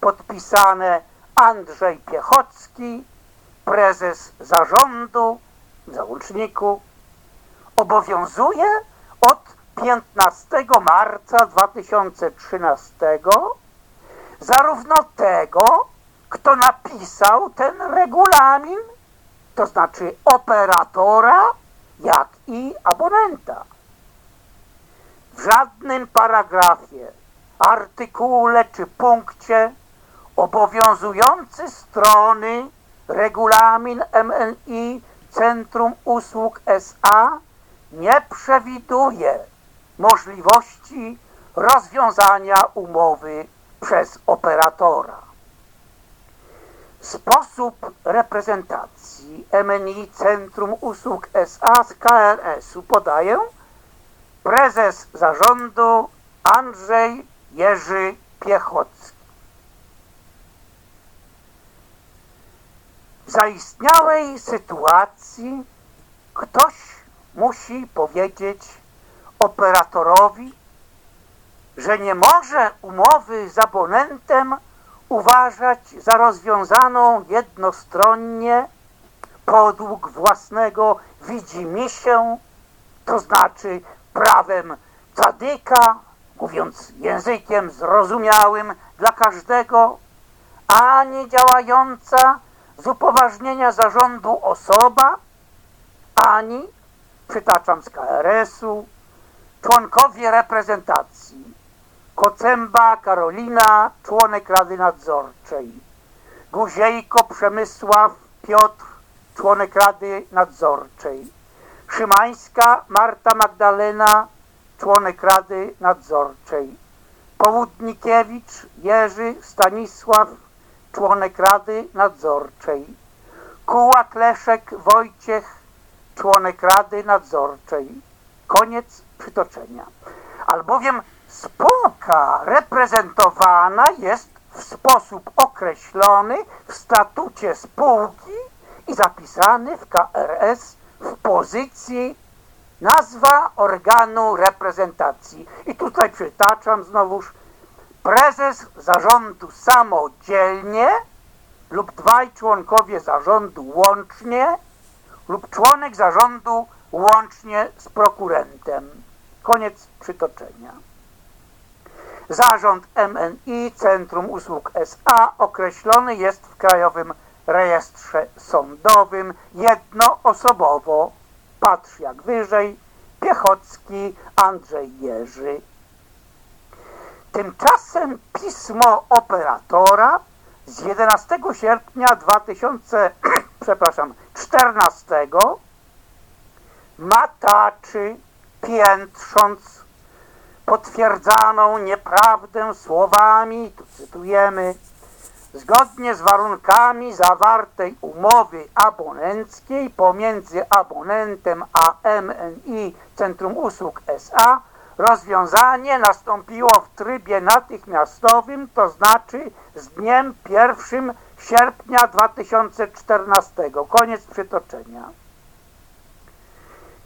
podpisane Andrzej Piechocki prezes zarządu załączniku obowiązuje od 15 marca 2013 zarówno tego, kto napisał ten regulamin, to znaczy operatora, jak i abonenta. W żadnym paragrafie, artykule czy punkcie obowiązujący strony regulamin MNI Centrum Usług SA nie przewiduje możliwości rozwiązania umowy przez operatora. Sposób reprezentacji MNI Centrum Usług SA z KRS-u podaję prezes zarządu Andrzej Jerzy Piechocki. Zaistniałej sytuacji ktoś musi powiedzieć operatorowi, że nie może umowy z abonentem uważać za rozwiązaną jednostronnie podług własnego widzimisię, to znaczy prawem cadyka, mówiąc językiem zrozumiałym dla każdego, ani działająca z upoważnienia zarządu osoba, ani, przytaczam z KRS-u, członkowie reprezentacji, Kocęba Karolina, członek Rady Nadzorczej, Guziejko Przemysław Piotr, członek Rady Nadzorczej, Szymańska Marta Magdalena, członek Rady Nadzorczej, Południkiewicz Jerzy Stanisław, członek Rady Nadzorczej, Kułak Leszek Wojciech, członek Rady Nadzorczej. Koniec przytoczenia. Albowiem spółka reprezentowana jest w sposób określony w statucie spółki i zapisany w KRS w pozycji nazwa organu reprezentacji. I tutaj przytaczam znowuż prezes zarządu samodzielnie lub dwaj członkowie zarządu łącznie lub członek zarządu łącznie z prokurentem. Koniec przytoczenia. Zarząd MNI Centrum Usług SA określony jest w Krajowym Rejestrze Sądowym jednoosobowo. Patrz jak wyżej. Piechocki Andrzej Jerzy. Tymczasem pismo operatora z 11 sierpnia 2000, przepraszam, 14 mataczy piętrząc potwierdzaną nieprawdę słowami, tu cytujemy, zgodnie z warunkami zawartej umowy abonenckiej pomiędzy abonentem a MNI Centrum Usług SA rozwiązanie nastąpiło w trybie natychmiastowym, to znaczy z dniem 1 sierpnia 2014. Koniec przytoczenia.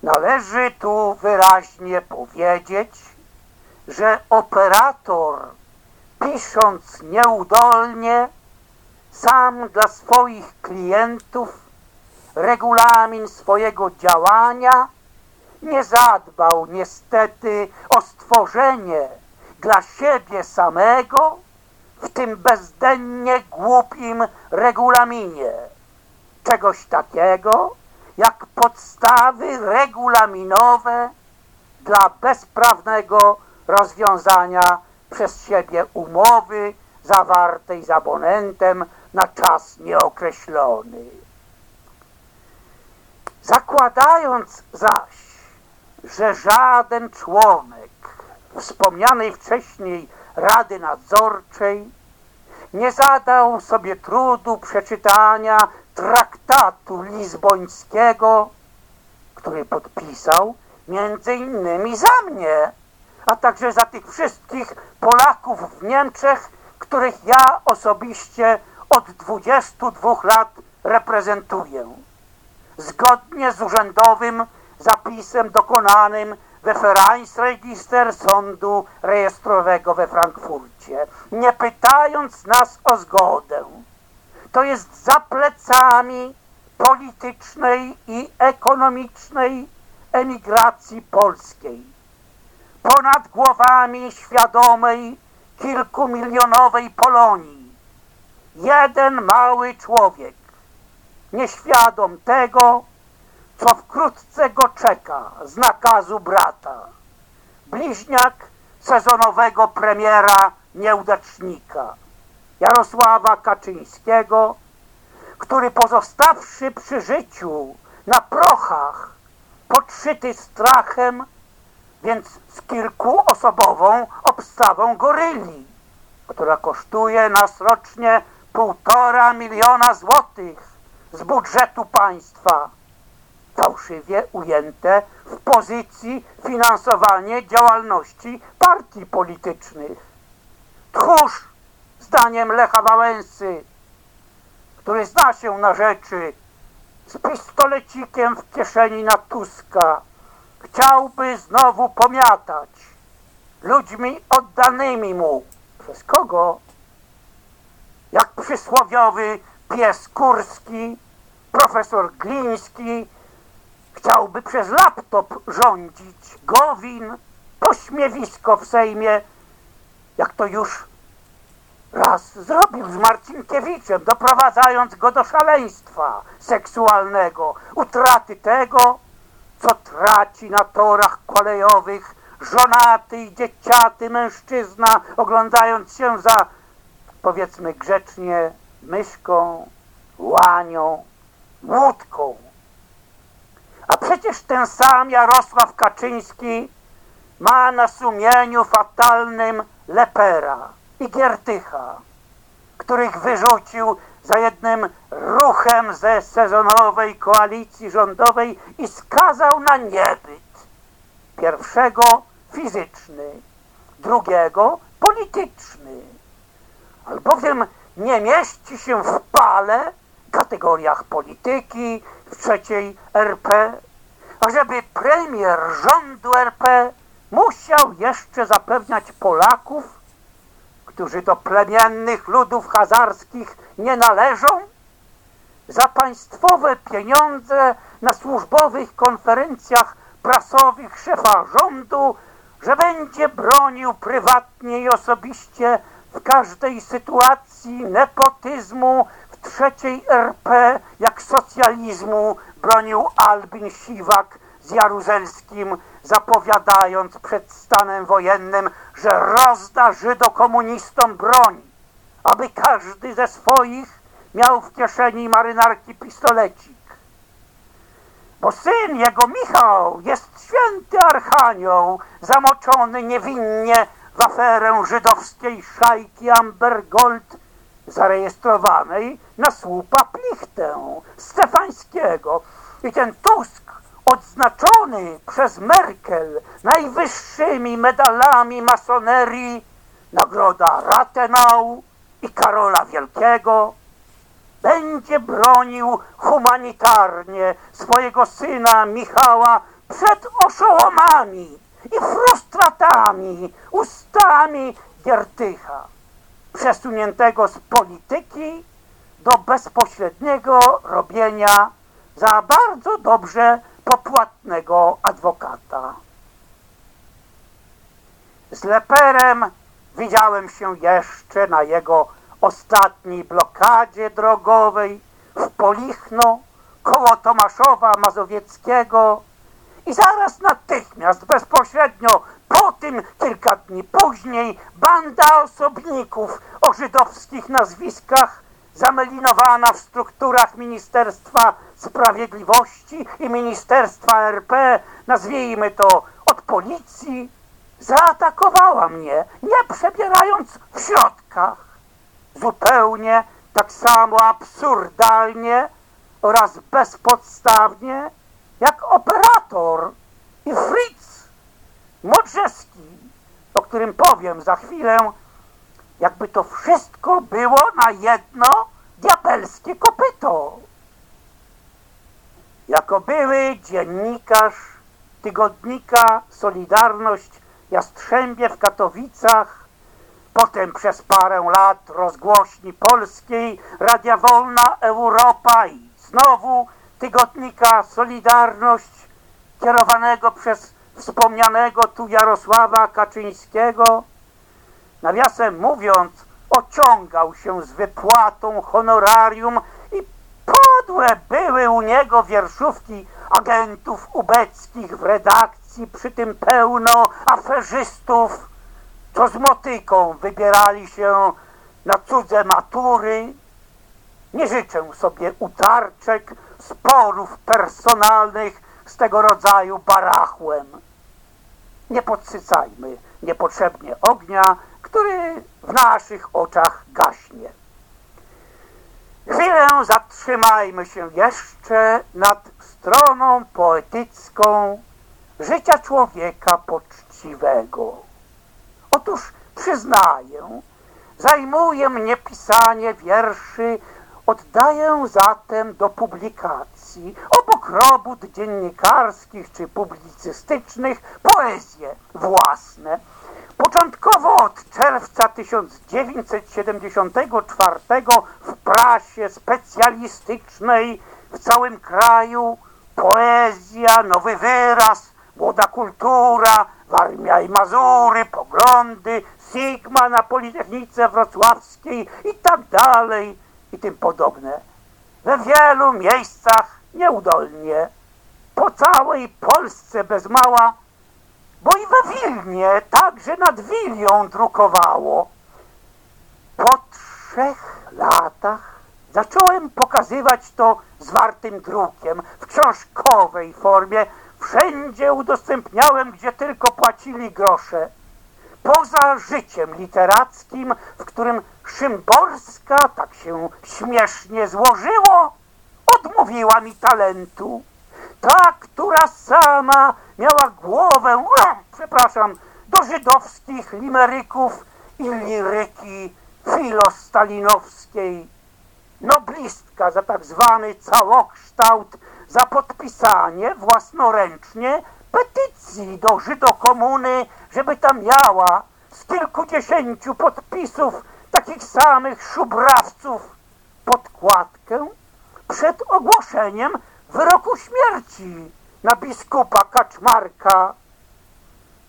Należy tu wyraźnie powiedzieć, że operator pisząc nieudolnie sam dla swoich klientów regulamin swojego działania nie zadbał niestety o stworzenie dla siebie samego w tym bezdennie głupim regulaminie czegoś takiego jak podstawy regulaminowe dla bezprawnego rozwiązania przez siebie umowy zawartej z abonentem na czas nieokreślony. Zakładając zaś, że żaden członek wspomnianej wcześniej Rady Nadzorczej nie zadał sobie trudu przeczytania traktatu lizbońskiego, który podpisał między innymi za mnie, a także za tych wszystkich Polaków w Niemczech, których ja osobiście od 22 lat reprezentuję. Zgodnie z urzędowym zapisem dokonanym we Vereinsregister Sądu Rejestrowego we Frankfurcie, nie pytając nas o zgodę. To jest za plecami politycznej i ekonomicznej emigracji polskiej. Ponad głowami świadomej kilkumilionowej Polonii. Jeden mały człowiek, nieświadom tego, co wkrótce go czeka z nakazu brata. Bliźniak sezonowego premiera nieudacznika Jarosława Kaczyńskiego, który pozostawszy przy życiu na prochach, podszyty strachem, więc z kilkuosobową obstawą goryli, która kosztuje nas rocznie półtora miliona złotych z budżetu państwa, fałszywie ujęte w pozycji finansowanie działalności partii politycznych. Tchórz, zdaniem Lecha Wałęsy, który zna się na rzeczy, z pistolecikiem w kieszeni na Tuska, chciałby znowu pomiatać ludźmi oddanymi mu. Przez kogo? Jak przysłowiowy pies Kurski, profesor Gliński chciałby przez laptop rządzić Gowin, pośmiewisko w Sejmie, jak to już raz zrobił z Marcinkiewiczem, doprowadzając go do szaleństwa seksualnego, utraty tego, co traci na torach kolejowych żonaty i dzieciaty mężczyzna, oglądając się za, powiedzmy grzecznie, myszką, łanią, łódką. A przecież ten sam Jarosław Kaczyński ma na sumieniu fatalnym Lepera i Giertycha, których wyrzucił za jednym ruchem ze sezonowej koalicji rządowej i skazał na niebyt. Pierwszego fizyczny, drugiego polityczny. Albowiem nie mieści się w pale kategoriach polityki trzeciej RP, ażeby premier rządu RP musiał jeszcze zapewniać Polaków, którzy do plemiennych ludów hazarskich nie należą? Za państwowe pieniądze na służbowych konferencjach prasowych szefa rządu, że będzie bronił prywatnie i osobiście w każdej sytuacji nepotyzmu trzeciej RP, jak socjalizmu bronił Albin Siwak z Jaruzelskim, zapowiadając przed stanem wojennym, że rozda żydokomunistom broń, aby każdy ze swoich miał w kieszeni marynarki pistolecik. Bo syn jego, Michał, jest święty archanioł, zamoczony niewinnie w aferę żydowskiej szajki Amber Gold, zarejestrowanej na słupa Plichtę Stefańskiego. I ten Tusk, odznaczony przez Merkel najwyższymi medalami masonerii, nagroda Rathenau i Karola Wielkiego, będzie bronił humanitarnie swojego syna Michała przed oszołomami i frustratami, ustami Giertycha, przesuniętego z polityki do bezpośredniego robienia za bardzo dobrze popłatnego adwokata. Z Leperem widziałem się jeszcze na jego ostatniej blokadzie drogowej w Polichno koło Tomaszowa Mazowieckiego i zaraz natychmiast, bezpośrednio po tym, kilka dni później, banda osobników o żydowskich nazwiskach zamelinowana w strukturach Ministerstwa Sprawiedliwości i Ministerstwa RP, nazwijmy to od policji, zaatakowała mnie, nie przebierając w środkach. Zupełnie tak samo absurdalnie oraz bezpodstawnie jak operator i Fritz Modrzewski, o którym powiem za chwilę, jakby to wszystko było na jedno diabelskie kopyto. Jako były dziennikarz tygodnika Solidarność Jastrzębie w Katowicach, potem przez parę lat rozgłośni polskiej Radia Wolna Europa i znowu tygodnika Solidarność kierowanego przez wspomnianego tu Jarosława Kaczyńskiego, nawiasem mówiąc, ociągał się z wypłatą honorarium i podłe były u niego wierszówki agentów ubeckich w redakcji, przy tym pełno aferzystów, co z motyką wybierali się na cudze matury. Nie życzę sobie utarczek, sporów personalnych z tego rodzaju barachłem. Nie podsycajmy niepotrzebnie ognia, który w naszych oczach gaśnie. Chwilę zatrzymajmy się jeszcze nad stroną poetycką życia człowieka poczciwego. Otóż przyznaję, zajmuje mnie pisanie wierszy, oddaję zatem do publikacji obok robót dziennikarskich czy publicystycznych poezje własne. Początkowo od czerwca 1974 w prasie specjalistycznej w całym kraju poezja, nowy wyraz, młoda kultura, Warmia i Mazury, poglądy, Sigma na Politechnice Wrocławskiej i tak dalej i tym podobne. We wielu miejscach nieudolnie, po całej Polsce bez mała, bo i we Wilnie, także nad Wilią drukowało. Po trzech latach zacząłem pokazywać to zwartym drukiem w książkowej formie. Wszędzie udostępniałem, gdzie tylko płacili grosze. Poza życiem literackim, w którym Szymborska, tak się śmiesznie złożyło, odmówiła mi talentu. Ta, która sama miała głowę, o, przepraszam, do żydowskich limeryków i liryki filostalinowskiej. Noblistka za tak zwany całokształt, za podpisanie własnoręcznie petycji do Żydokomuny, żeby tam miała z kilkudziesięciu podpisów takich samych szubrawców podkładkę przed ogłoszeniem wyroku śmierci na biskupa Kaczmarka,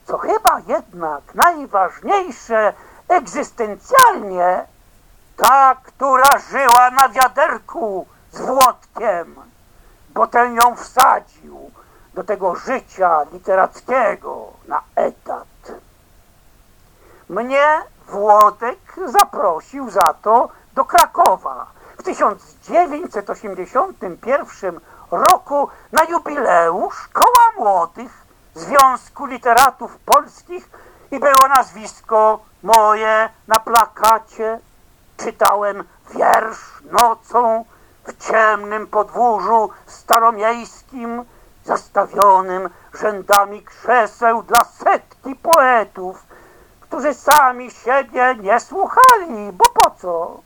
co chyba jednak najważniejsze egzystencjalnie, ta, która żyła na wiaderku z Włodkiem, bo ten ją wsadził do tego życia literackiego na etat. Mnie Włodek zaprosił za to do Krakowa w 1981 roku na jubileusz Koła Młodych Związku Literatów Polskich i było nazwisko moje na plakacie. Czytałem wiersz nocą w ciemnym podwórzu staromiejskim, zastawionym rzędami krzeseł dla setki poetów, którzy sami siebie nie słuchali, bo po co?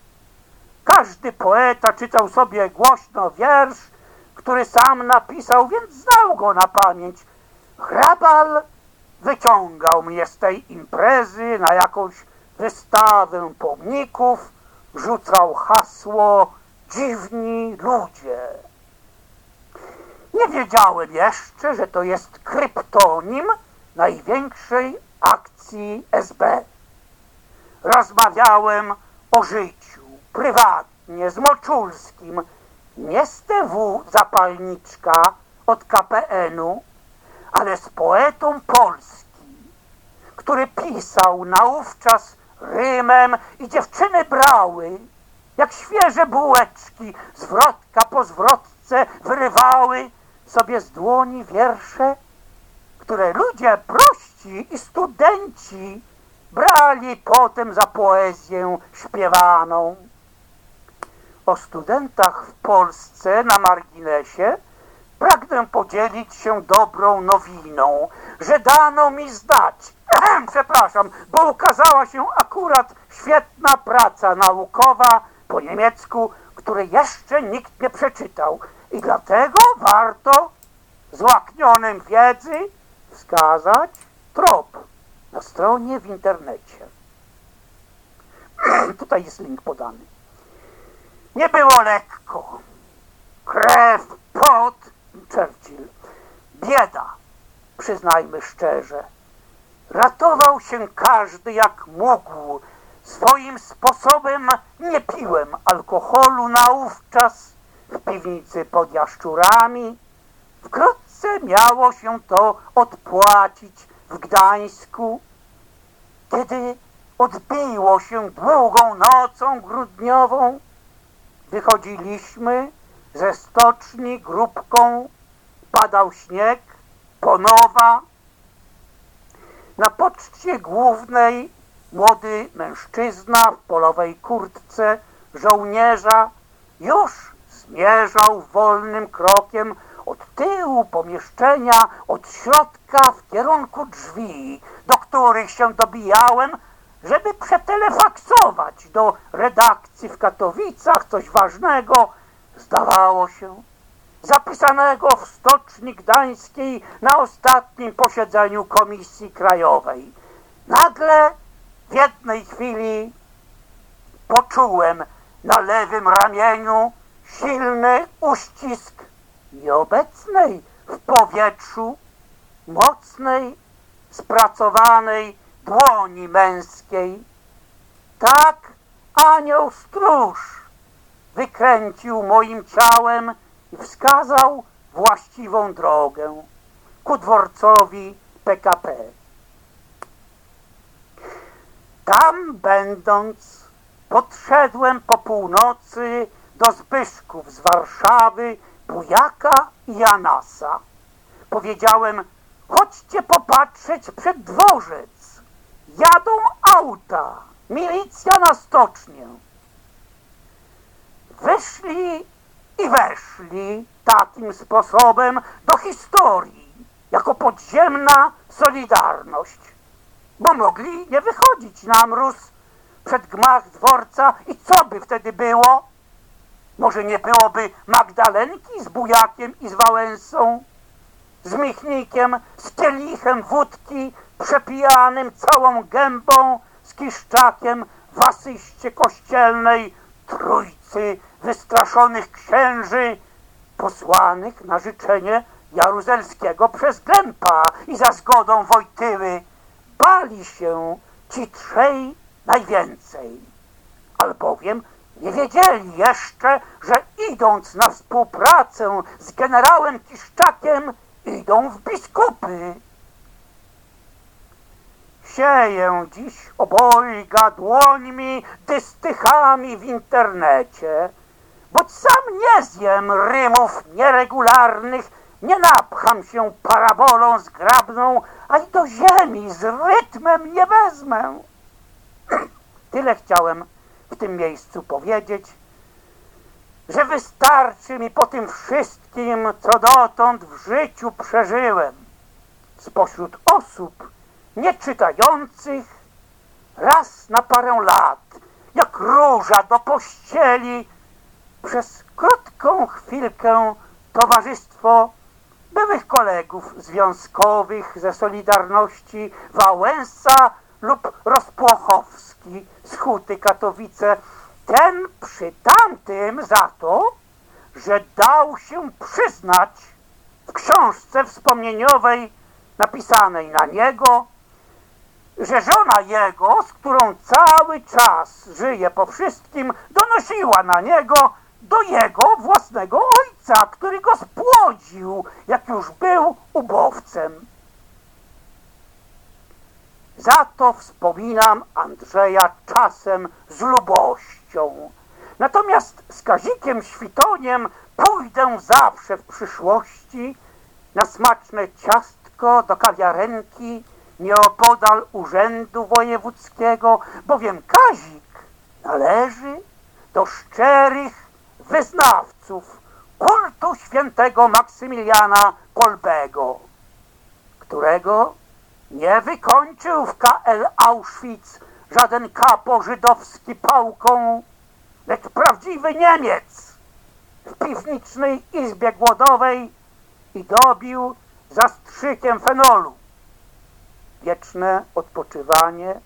Każdy poeta czytał sobie głośno wiersz, który sam napisał, więc znał go na pamięć. Hrabal wyciągał mnie z tej imprezy na jakąś wystawę pomników, rzucał hasło dziwni ludzie. Nie wiedziałem jeszcze, że to jest kryptonim największej akcji SB. Rozmawiałem o życiu prywatnie z Moczulskim, nie z TW Zapalniczka od KPN-u, ale z poetą Polski, który pisał naówczas rymem i dziewczyny brały, jak świeże bułeczki, zwrotka po zwrotce wyrywały sobie z dłoni wiersze, które ludzie prości i studenci brali potem za poezję śpiewaną. O studentach w Polsce na marginesie pragnę podzielić się dobrą nowiną, że dano mi znać, przepraszam, bo ukazała się akurat świetna praca naukowa po niemiecku, której jeszcze nikt nie przeczytał i dlatego warto złaknionym wiedzy wskazać trop na stronie w internecie. Tutaj jest link podany. Nie było lekko. Krew, pot, Churchill. Bieda, przyznajmy szczerze. Ratował się każdy jak mógł. Swoim sposobem nie piłem alkoholu naówczas w piwnicy pod jaszczurami. Wkrótce miało się to odpłacić w Gdańsku, kiedy odbiło się długą nocą grudniową. Wychodziliśmy ze stoczni grupką, padał śnieg, ponowa. Na poczcie głównej młody mężczyzna w polowej kurtce żołnierza już zmierzał wolnym krokiem od tyłu pomieszczenia, od środka w kierunku drzwi, do których się dobijałem, żeby przetelefaksować do redakcji w Katowicach coś ważnego, zdawało się, zapisanego w Stoczni Gdańskiej na ostatnim posiedzeniu Komisji Krajowej. Nagle w jednej chwili poczułem na lewym ramieniu silny uścisk nieobecnej w powietrzu, mocnej, spracowanej dłoni męskiej. Tak anioł stróż wykręcił moim ciałem i wskazał właściwą drogę ku dworcowi PKP. Tam będąc, podszedłem po północy do Zbyszków z Warszawy, Bujaka i Janasa. Powiedziałem, chodźcie popatrzeć przed dworzec. Jadą auta, milicja na stocznię. Wyszli i weszli takim sposobem do historii, jako podziemna solidarność, bo mogli nie wychodzić na mróz przed gmach dworca i co by wtedy było? Może nie byłoby Magdalenki z Bujakiem i z Wałęsą, z Michnikiem, z kielichem wódki przepijanym całą gębą z Kiszczakiem w asyście kościelnej trójcy wystraszonych księży posłanych na życzenie Jaruzelskiego przez Glępa i za zgodą Wojtyły. Bali się ci trzej najwięcej, albowiem nie wiedzieli jeszcze, że idąc na współpracę z generałem Kiszczakiem, idą w biskupy. Sieję dziś obojga dłońmi dystychami w internecie, bo sam nie zjem rymów nieregularnych, nie napcham się parabolą zgrabną, a i do ziemi z rytmem nie wezmę. Tyle chciałem w tym miejscu powiedzieć, że wystarczy mi po tym wszystkim, co dotąd w życiu przeżyłem. Spośród osób nieczytających raz na parę lat, jak róża do pościeli, przez krótką chwilkę towarzystwo byłych kolegów związkowych ze Solidarności Wałęsa lub Rozpłochowski z Huty Katowice, ten przy tamtym za to, że dał się przyznać w książce wspomnieniowej napisanej na niego, że żona jego, z którą cały czas żyje po wszystkim, donosiła na niego do jego własnego ojca, który go spłodził, jak już był ubowcem. Za to wspominam Andrzeja czasem z lubością. Natomiast z Kazikiem Świtoniem pójdę zawsze w przyszłości na smaczne ciastko do kawiarenki nieopodal urzędu wojewódzkiego, bowiem Kazik należy do szczerych wyznawców kultu świętego Maksymiliana Kolbego, którego nie wykończył w KL Auschwitz żaden kapo żydowski pałką, lecz prawdziwy Niemiec w piwnicznej izbie głodowej i dobił zastrzykiem fenolu. Wieczne odpoczywanie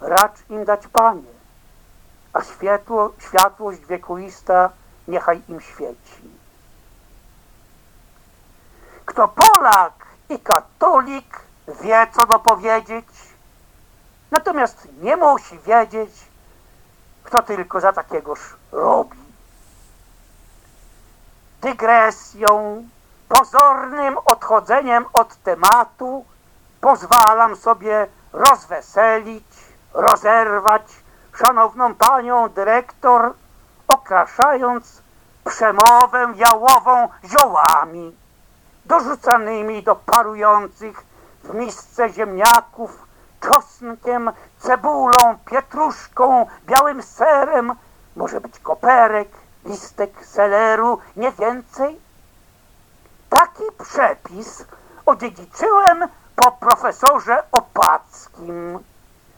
racz im dać Panie, a światło, światłość wiekuista niechaj im świeci. Kto Polak i katolik wie, co dopowiedzieć, natomiast nie musi wiedzieć, kto tylko za takiegoż robi. Dygresją, pozornym odchodzeniem od tematu pozwalam sobie rozweselić, rozerwać szanowną panią dyrektor, okraszając przemowę jałową ziołami, dorzucanymi do parujących w misce ziemniaków, czosnkiem, cebulą, pietruszką, białym serem, może być koperek, listek seleru, nie więcej? Taki przepis odziedziczyłem po profesorze Opackim,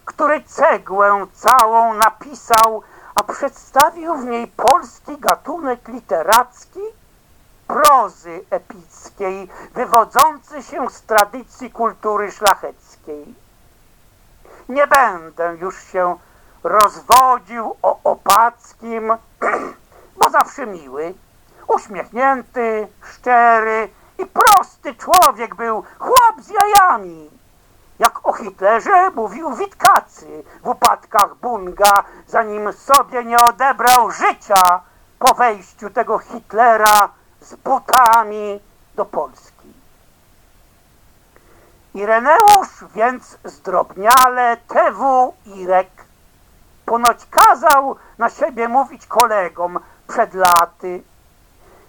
który cegłę całą napisał, a przedstawił w niej polski gatunek literacki prozy epickiej, wywodzący się z tradycji kultury szlacheckiej. Nie będę już się rozwodził o Opackim, bo zawsze miły, uśmiechnięty, szczery i prosty człowiek był, chłop z jajami. Jak o Hitlerze mówił Witkacy w upadkach Bunga, zanim sobie nie odebrał życia po wejściu tego Hitlera z butami do Polski. Ireneusz więc zdrobniale TW Irek ponoć kazał na siebie mówić kolegom przed laty.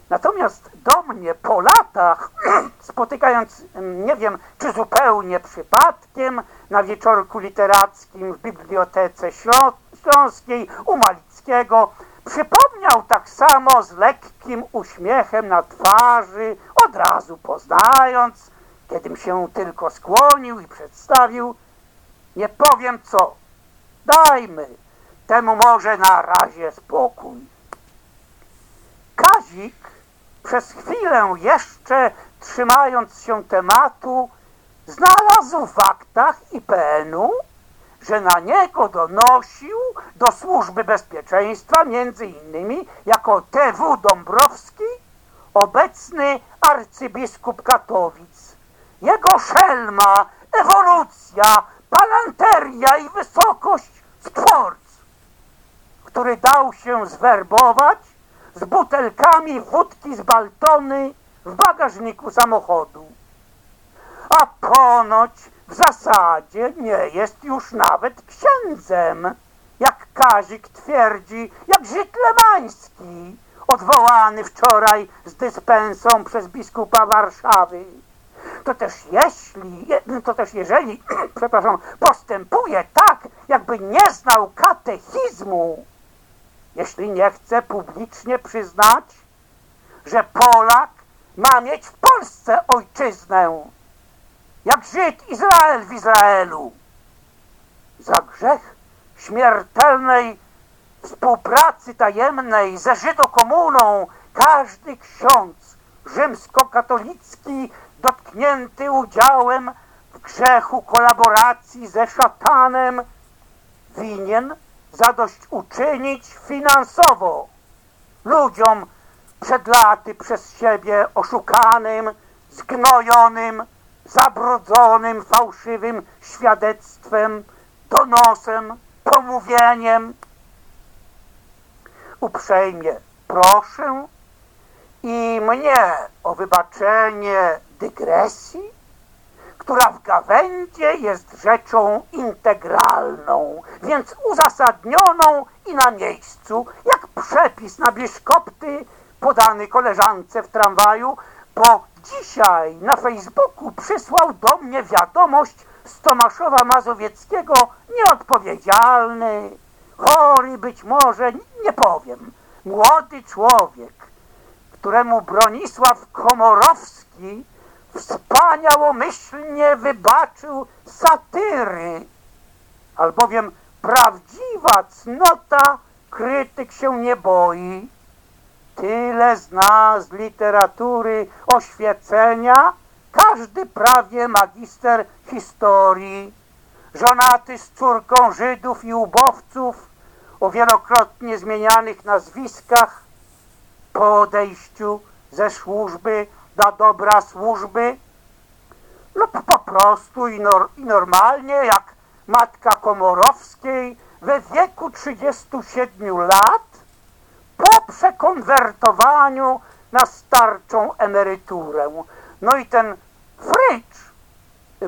Natomiast do mnie po latach, spotykając, nie wiem, czy zupełnie przypadkiem, na wieczorku literackim w Bibliotece Śląskiej u Malickiego, Przypomniał tak samo z lekkim uśmiechem na twarzy, od razu poznając, kiedym się tylko skłonił i przedstawił, nie powiem co, dajmy temu może na razie spokój. Kazik przez chwilę jeszcze trzymając się tematu znalazł w aktach IPN-u, że na niego donosił do służby bezpieczeństwa między innymi jako TW Dąbrowski obecny arcybiskup Katowic. Jego szelma, ewolucja, palanteria i wysokość stworc, który dał się zwerbować z butelkami wódki z Baltony w bagażniku samochodu. A ponoć w zasadzie nie jest już nawet księdzem, jak Kazik twierdzi, jak Żyd Lemański, odwołany wczoraj z dyspensą przez biskupa Warszawy. To też jeśli, to też jeżeli, przepraszam, postępuje tak, jakby nie znał katechizmu, jeśli nie chce publicznie przyznać, że Polak ma mieć w Polsce ojczyznę, jak Żyd Izrael w Izraelu. Za grzech śmiertelnej współpracy tajemnej ze Żydokomuną każdy ksiądz rzymskokatolicki dotknięty udziałem w grzechu kolaboracji ze szatanem winien zadośćuczynić finansowo ludziom przed laty przez siebie oszukanym, zgnojonym, zabrudzonym fałszywym świadectwem, donosem, pomówieniem. Uprzejmie proszę i mnie o wybaczenie dygresji, która w gawędzie jest rzeczą integralną, więc uzasadnioną i na miejscu, jak przepis na biszkopty podany koleżance w tramwaju, bo dzisiaj na Facebooku przysłał do mnie wiadomość z Tomaszowa Mazowieckiego nieodpowiedzialny, chory być może, nie powiem, młody człowiek, któremu Bronisław Komorowski wspaniałomyślnie wybaczył satyry, albowiem prawdziwa cnota krytyk się nie boi. Tyle zna z literatury oświecenia każdy prawie magister historii, żonaty z córką Żydów i ubowców o wielokrotnie zmienianych nazwiskach, po odejściu ze służby dla dobra służby. Lub po prostu i, nor i normalnie jak matka Komorowskiej we wieku 37 lat po przekonwertowaniu na starczą emeryturę. No i ten Frycz,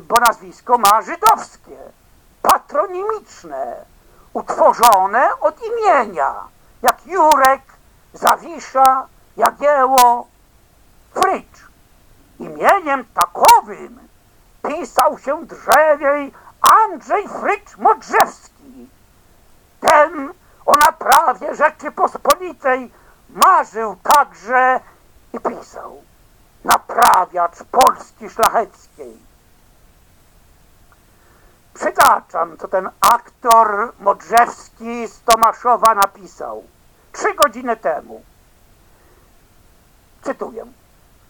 bo nazwisko ma żydowskie, patronimiczne, utworzone od imienia, jak Jurek, Zawisza, Jagieło, Frycz. Imieniem takowym pisał się drzewiej Andrzej Frycz Modrzewski. Ten o naprawie Rzeczypospolitej marzył także i pisał. Naprawiacz Polski Szlacheckiej. Przytaczam, co ten aktor Modrzewski z Tomaszowa napisał trzy godziny temu. Cytuję.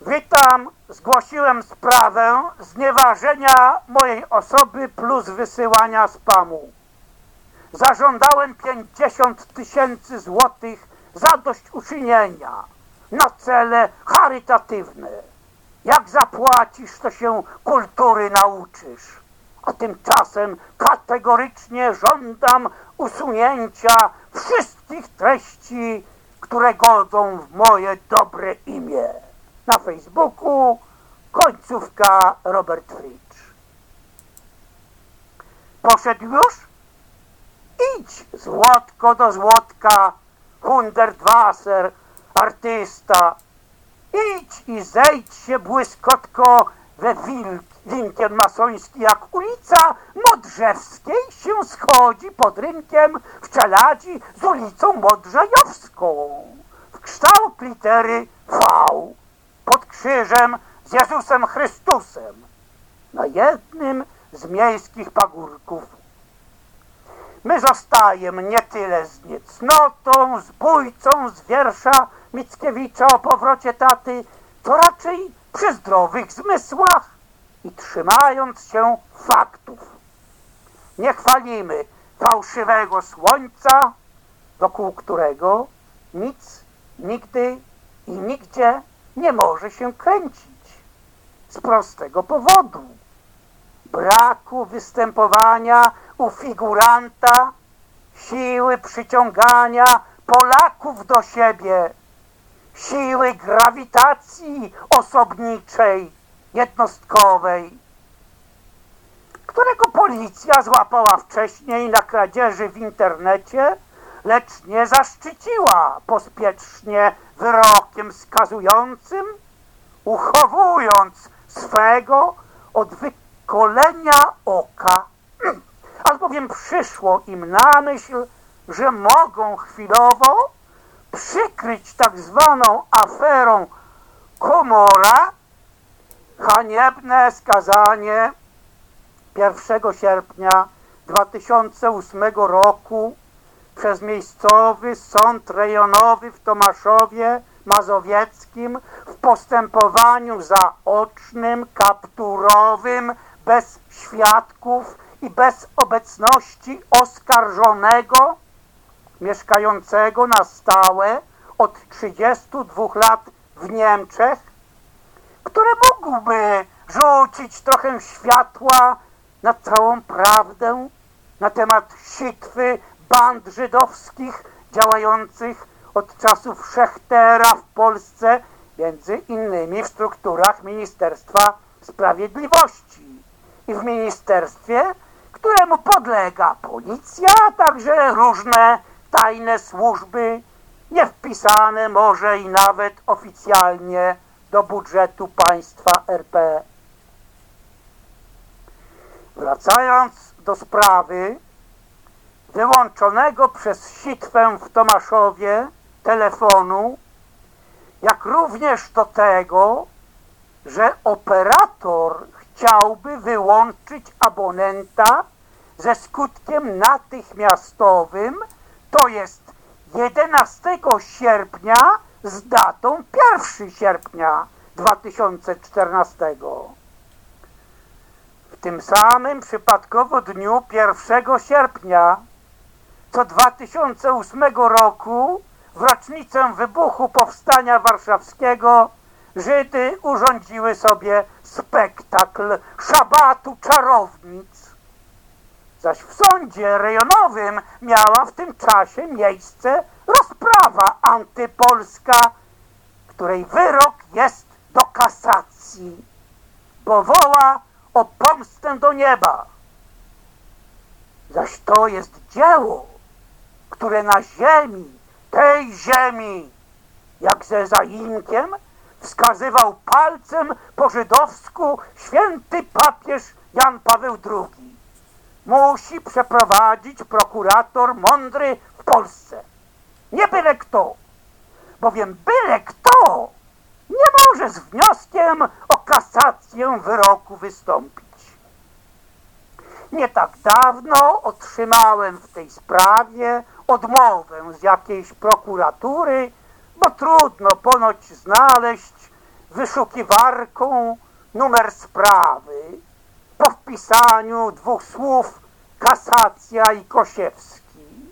Witam, zgłosiłem sprawę znieważenia mojej osoby plus wysyłania spamu. Zażądałem 50 tysięcy złotych zadośćuczynienia na cele charytatywne. Jak zapłacisz, to się kultury nauczysz. A tymczasem kategorycznie żądam usunięcia wszystkich treści, które godzą w moje dobre imię. Na Facebooku końcówka Robert Fritsch. Poszedł już? Idź złotko do złotka, Hundertwasser, artysta. Idź i zejdź się błyskotko we wilk, masoński, jak ulica Modrzewskiej się schodzi pod rynkiem w czeladzi z ulicą Modrzejowską. W kształt litery V pod krzyżem z Jezusem Chrystusem na jednym z miejskich pagórków. My zostajemy nie tyle z niecnotą, zbójcą z wiersza Mickiewicza o powrocie taty, to raczej przy zdrowych zmysłach i trzymając się faktów. Nie chwalimy fałszywego słońca, wokół którego nic, nigdy i nigdzie nie może się kręcić. Z prostego powodu. Braku występowania u figuranta siły przyciągania Polaków do siebie, siły grawitacji osobniczej, jednostkowej, którego policja złapała wcześniej na kradzieży w internecie, lecz nie zaszczyciła pospiesznie wyrokiem skazującym, uchowując swego od wykolenia oka. Albowiem przyszło im na myśl, że mogą chwilowo przykryć tak zwaną aferą Komora. Haniebne skazanie 1 sierpnia 2008 roku przez miejscowy sąd rejonowy w Tomaszowie Mazowieckim w postępowaniu zaocznym, kapturowym, bez świadków i bez obecności oskarżonego mieszkającego na stałe od 32 lat w Niemczech, który mógłby rzucić trochę światła na całą prawdę na temat sitwy band żydowskich działających od czasów Szechtera w Polsce, między innymi w strukturach Ministerstwa Sprawiedliwości. I w ministerstwie, któremu podlega policja, a także różne tajne służby, nie wpisane może i nawet oficjalnie do budżetu państwa RP. Wracając do sprawy wyłączonego przez sitwę w Tomaszowie telefonu, jak również do tego, że operator chciałby wyłączyć abonenta ze skutkiem natychmiastowym, to jest 11 sierpnia z datą 1 sierpnia 2014. W tym samym przypadkowo dniu 1 sierpnia co 2008 roku w rocznicę wybuchu Powstania Warszawskiego Żydy urządziły sobie spektakl szabatu czarownic. Zaś w sądzie rejonowym miała w tym czasie miejsce rozprawa antypolska, której wyrok jest do kasacji, bo woła o pomstę do nieba. Zaś to jest dzieło, które na ziemi, tej ziemi, jak ze zaimkiem, wskazywał palcem po żydowsku święty papież Jan Paweł II. Musi przeprowadzić prokurator mądry w Polsce. Nie byle kto, bowiem byle kto nie może z wnioskiem o kasację wyroku wystąpić. Nie tak dawno otrzymałem w tej sprawie odmowę z jakiejś prokuratury, bo trudno ponoć znaleźć wyszukiwarką numer sprawy po wpisaniu dwóch słów kasacja i Kosiewski,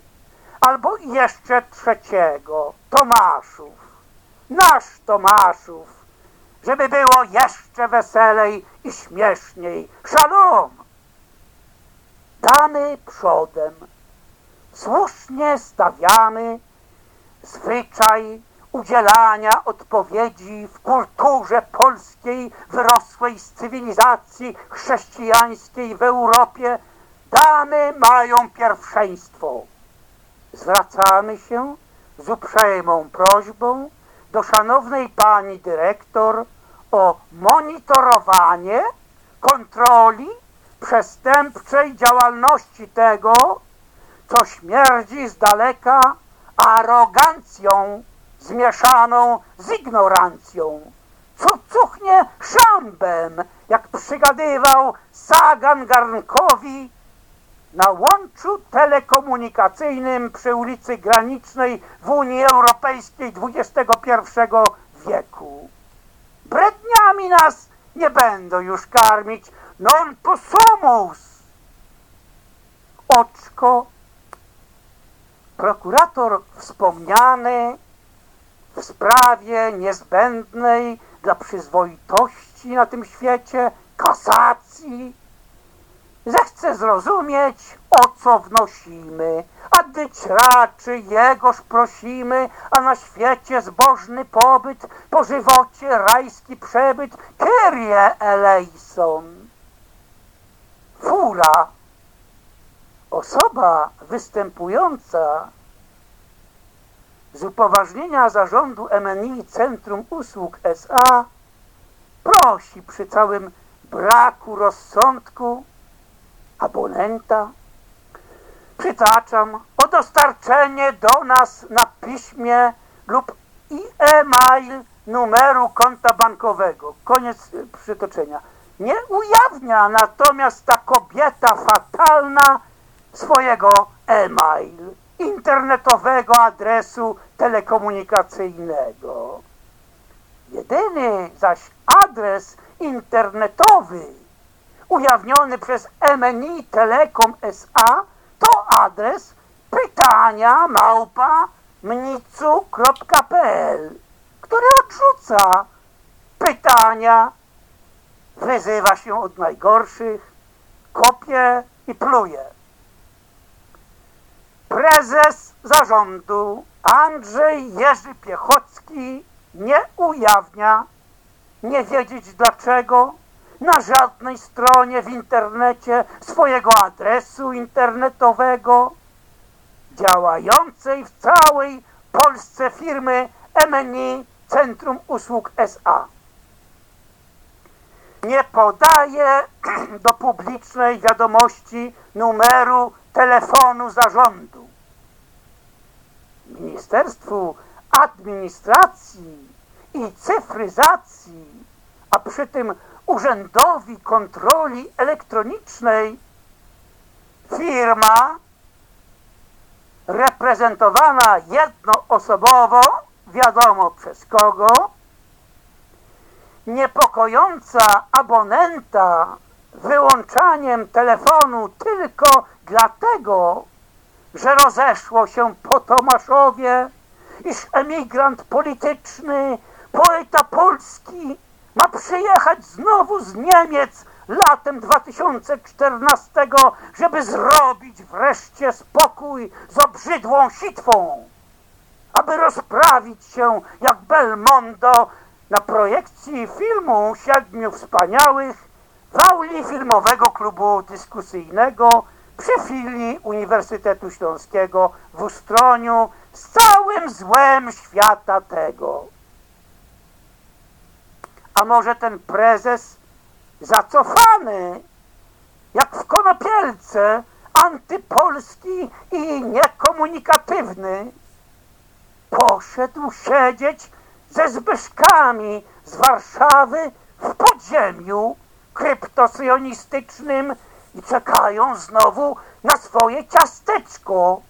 albo jeszcze trzeciego, Tomaszów, nasz Tomaszów, żeby było jeszcze weselej i śmieszniej. Szalom! Damy przodem. Słusznie stawiamy zwyczaj udzielania odpowiedzi w kulturze polskiej wyrosłej z cywilizacji chrześcijańskiej w Europie damy mają pierwszeństwo. Zwracamy się z uprzejmą prośbą do szanownej pani dyrektor o monitorowanie kontroli przestępczej działalności tego, co śmierdzi z daleka arogancją zmieszaną z ignorancją, co cuchnie szambem, jak przygadywał Sagan Garnkowi na łączu telekomunikacyjnym przy ulicy Granicznej w Unii Europejskiej XXI wieku. Bredniami nas nie będą już karmić non possumus. Oczko, prokurator wspomniany w sprawie niezbędnej dla przyzwoitości na tym świecie, kasacji, zechce zrozumieć, o co wnosimy, a dyć raczy Jegoż prosimy, a na świecie zbożny pobyt, po żywocie rajski przebyt, Kyrie eleison. Fura, osoba występująca z upoważnienia zarządu MNI Centrum Usług SA prosi przy całym braku rozsądku abonenta, przytaczam, o dostarczenie do nas na piśmie lub e-mail numeru konta bankowego. Koniec przytoczenia. Nie ujawnia natomiast ta kobieta fatalna swojego e-mail, internetowego adresu telekomunikacyjnego. Jedyny zaś adres internetowy ujawniony przez MNI Telekom SA to adres pytania małpa mnicu.pl, który odrzuca pytania, wyzywa się od najgorszych, kopie i pluje. Prezes zarządu Andrzej Jerzy Piechocki nie ujawnia, nie wiedzieć dlaczego, na żadnej stronie w internecie swojego adresu internetowego działającej w całej Polsce firmy MNI Centrum Usług SA. Nie podaje do publicznej wiadomości numeru telefonu zarządu. Ministerstwu Administracji i Cyfryzacji, a przy tym Urzędowi Kontroli Elektronicznej firma reprezentowana jednoosobowo, wiadomo przez kogo, niepokojąca abonenta wyłączaniem telefonu tylko dlatego, że rozeszło się po Tomaszowie, iż emigrant polityczny, poeta polski ma przyjechać znowu z Niemiec latem 2014, żeby zrobić wreszcie spokój z obrzydłą sitwą, aby rozprawić się jak Belmondo na projekcji filmu Siedmiu Wspaniałych w auli filmowego klubu dyskusyjnego przy filii Uniwersytetu Śląskiego w Ustroniu z całym złem świata tego. A może ten prezes zacofany, jak w konopielce, antypolski i niekomunikatywny, poszedł siedzieć ze Zbyszkami z Warszawy w podziemiu kryptosyjonistycznym i czekają znowu na swoje ciasteczko.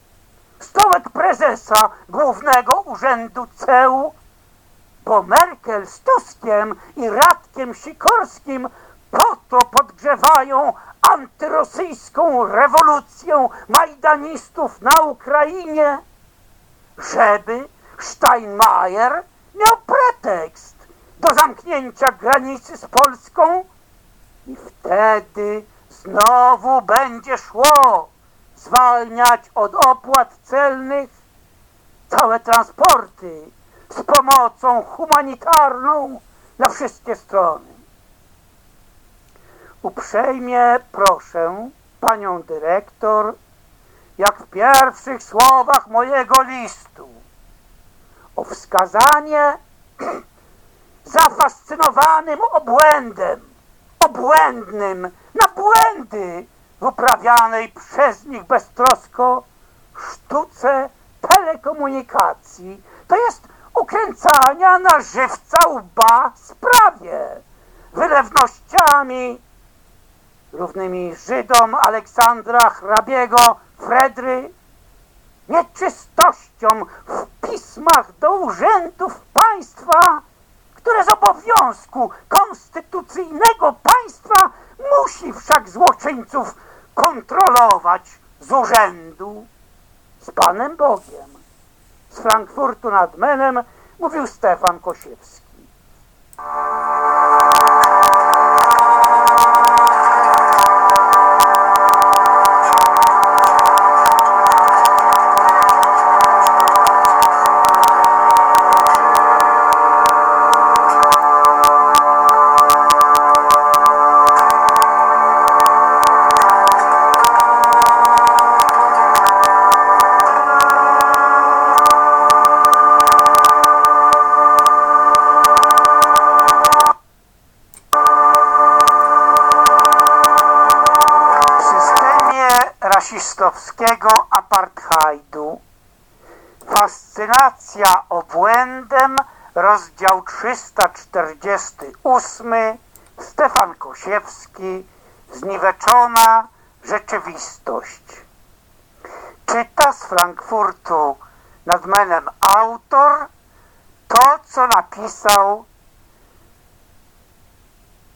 Stołek prezesa Głównego Urzędu CEU bo Merkel z Tuskiem i Radkiem Sikorskim po to podgrzewają antyrosyjską rewolucję majdanistów na Ukrainie, żeby Steinmeier miał pretekst do zamknięcia granicy z Polską i wtedy znowu będzie szło zwalniać od opłat celnych całe transporty z pomocą humanitarną na wszystkie strony. Uprzejmie proszę panią dyrektor, jak w pierwszych słowach mojego listu, o wskazanie zafascynowanym obłędem, obłędnym na błędy w uprawianej przez nich beztrosko sztuce telekomunikacji, to jest ukręcania na żywca łba sprawie, wylewnościami równymi Żydom Aleksandra Hrabiego Fredry, nieczystością w pismach do urzędów państwa, które z obowiązku konstytucyjnego państwa musi wszak złoczyńców kontrolować z urzędu. Z Panem Bogiem. Z Frankfurtu nad Menem mówił Stefan Kosiewski. Rasistowskiego apartheidu. Fascynacja obłędem rozdział 348 Stefan Kosiewski Zniweczona rzeczywistość. Czyta z Frankfurtu nad Menem autor to, co napisał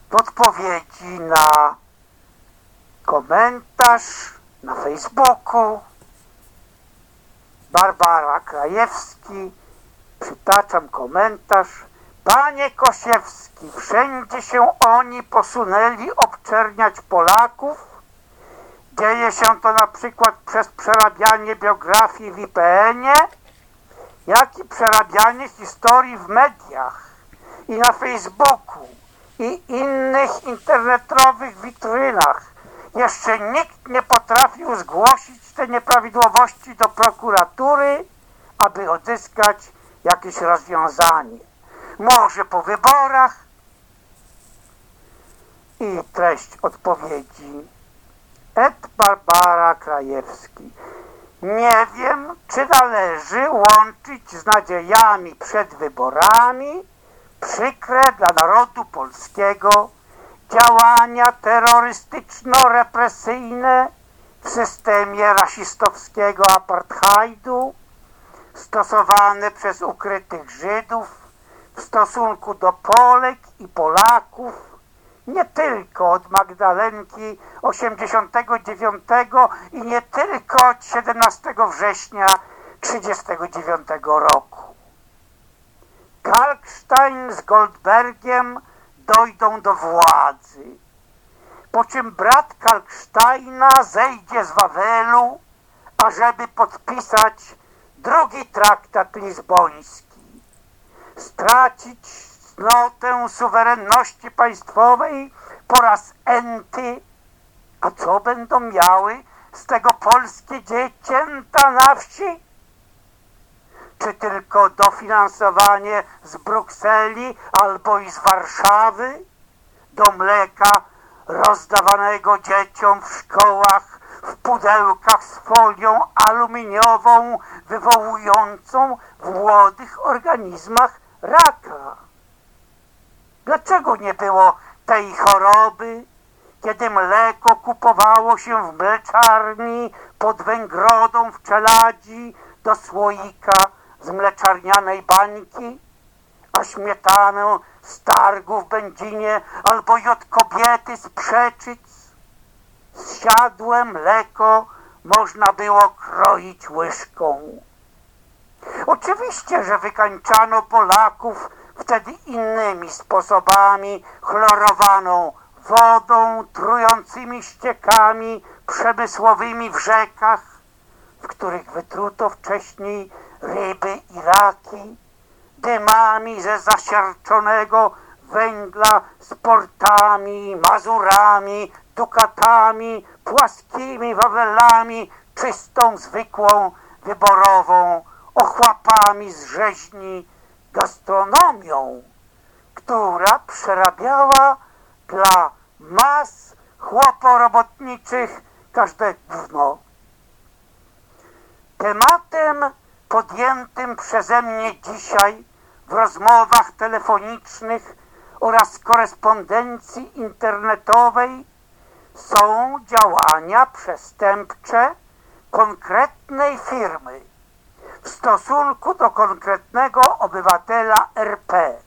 w odpowiedzi na komentarz na Facebooku. Barbara Krajewski, przytaczam komentarz. Panie Kosiewski, wszędzie się oni posunęli obczerniać Polaków. Dzieje się to na przykład przez przerabianie biografii w IPN-ie, jak i przerabianie historii w mediach i na Facebooku i innych internetowych witrynach. Jeszcze nikt nie potrafił zgłosić te nieprawidłowości do prokuratury, aby odzyskać jakieś rozwiązanie. Może po wyborach? I treść odpowiedzi. Ed Barbara Krajewski. Nie wiem, czy należy łączyć z nadziejami przed wyborami przykre dla narodu polskiego działania terrorystyczno-represyjne w systemie rasistowskiego apartheidu stosowane przez ukrytych Żydów w stosunku do Polek i Polaków nie tylko od Magdalenki 89 i nie tylko od 17 września 39 roku. Kalkstein z Goldbergiem dojdą do władzy, po czym brat Kalksteina zejdzie z Wawelu, ażeby podpisać drugi traktat lizboński, stracić cnotę suwerenności państwowej po raz enty, a co będą miały z tego polskie dziecięta na wsi? Czy tylko dofinansowanie z Brukseli albo i z Warszawy do mleka rozdawanego dzieciom w szkołach w pudełkach z folią aluminiową wywołującą w młodych organizmach raka. Dlaczego nie było tej choroby, kiedy mleko kupowało się w mleczarni pod Węgrodą w Czeladzi do słoika z mleczarnianej bańki, a śmietanę z targu w Będzinie albo i od kobiety z Przeczyc? Zsiadłe mleko można było kroić łyżką. Oczywiście, że wykańczano Polaków wtedy innymi sposobami, chlorowaną wodą, trującymi ściekami przemysłowymi w rzekach, w których wytruto wcześniej ryby i raki, dymami ze zasiarczonego węgla z portami, mazurami, dukatami, płaskimi wawelami, czystą, zwykłą, wyborową, ochłapami z rzeźni, gastronomią, która przerabiała dla mas chłoporobotniczych każde gówno. Tematem podjętym przeze mnie dzisiaj w rozmowach telefonicznych oraz korespondencji internetowej są działania przestępcze konkretnej firmy w stosunku do konkretnego obywatela RP.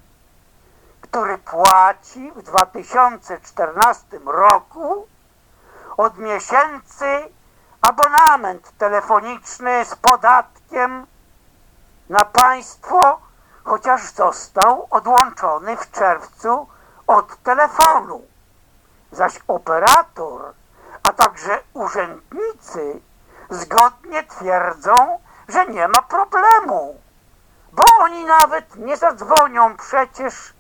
który płaci w 2014 roku od miesięcy abonament telefoniczny z podatkiem na państwo, chociaż został odłączony w czerwcu od telefonu. Zaś operator, a także urzędnicy zgodnie twierdzą, że nie ma problemu, bo oni nawet nie zadzwonią przecież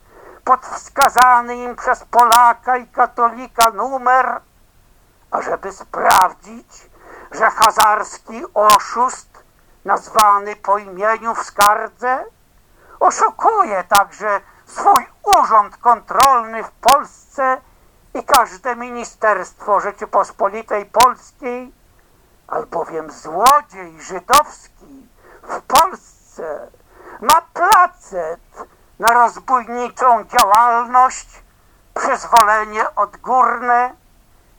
pod wskazany im przez Polaka i katolika numer, ażeby sprawdzić, że hazarski oszust, nazwany po imieniu w skardze, oszukuje także swój urząd kontrolny w Polsce i każde ministerstwo Rzeczypospolitej Polskiej, albowiem złodziej żydowski w Polsce ma placet na rozbójniczą działalność, przyzwolenie odgórne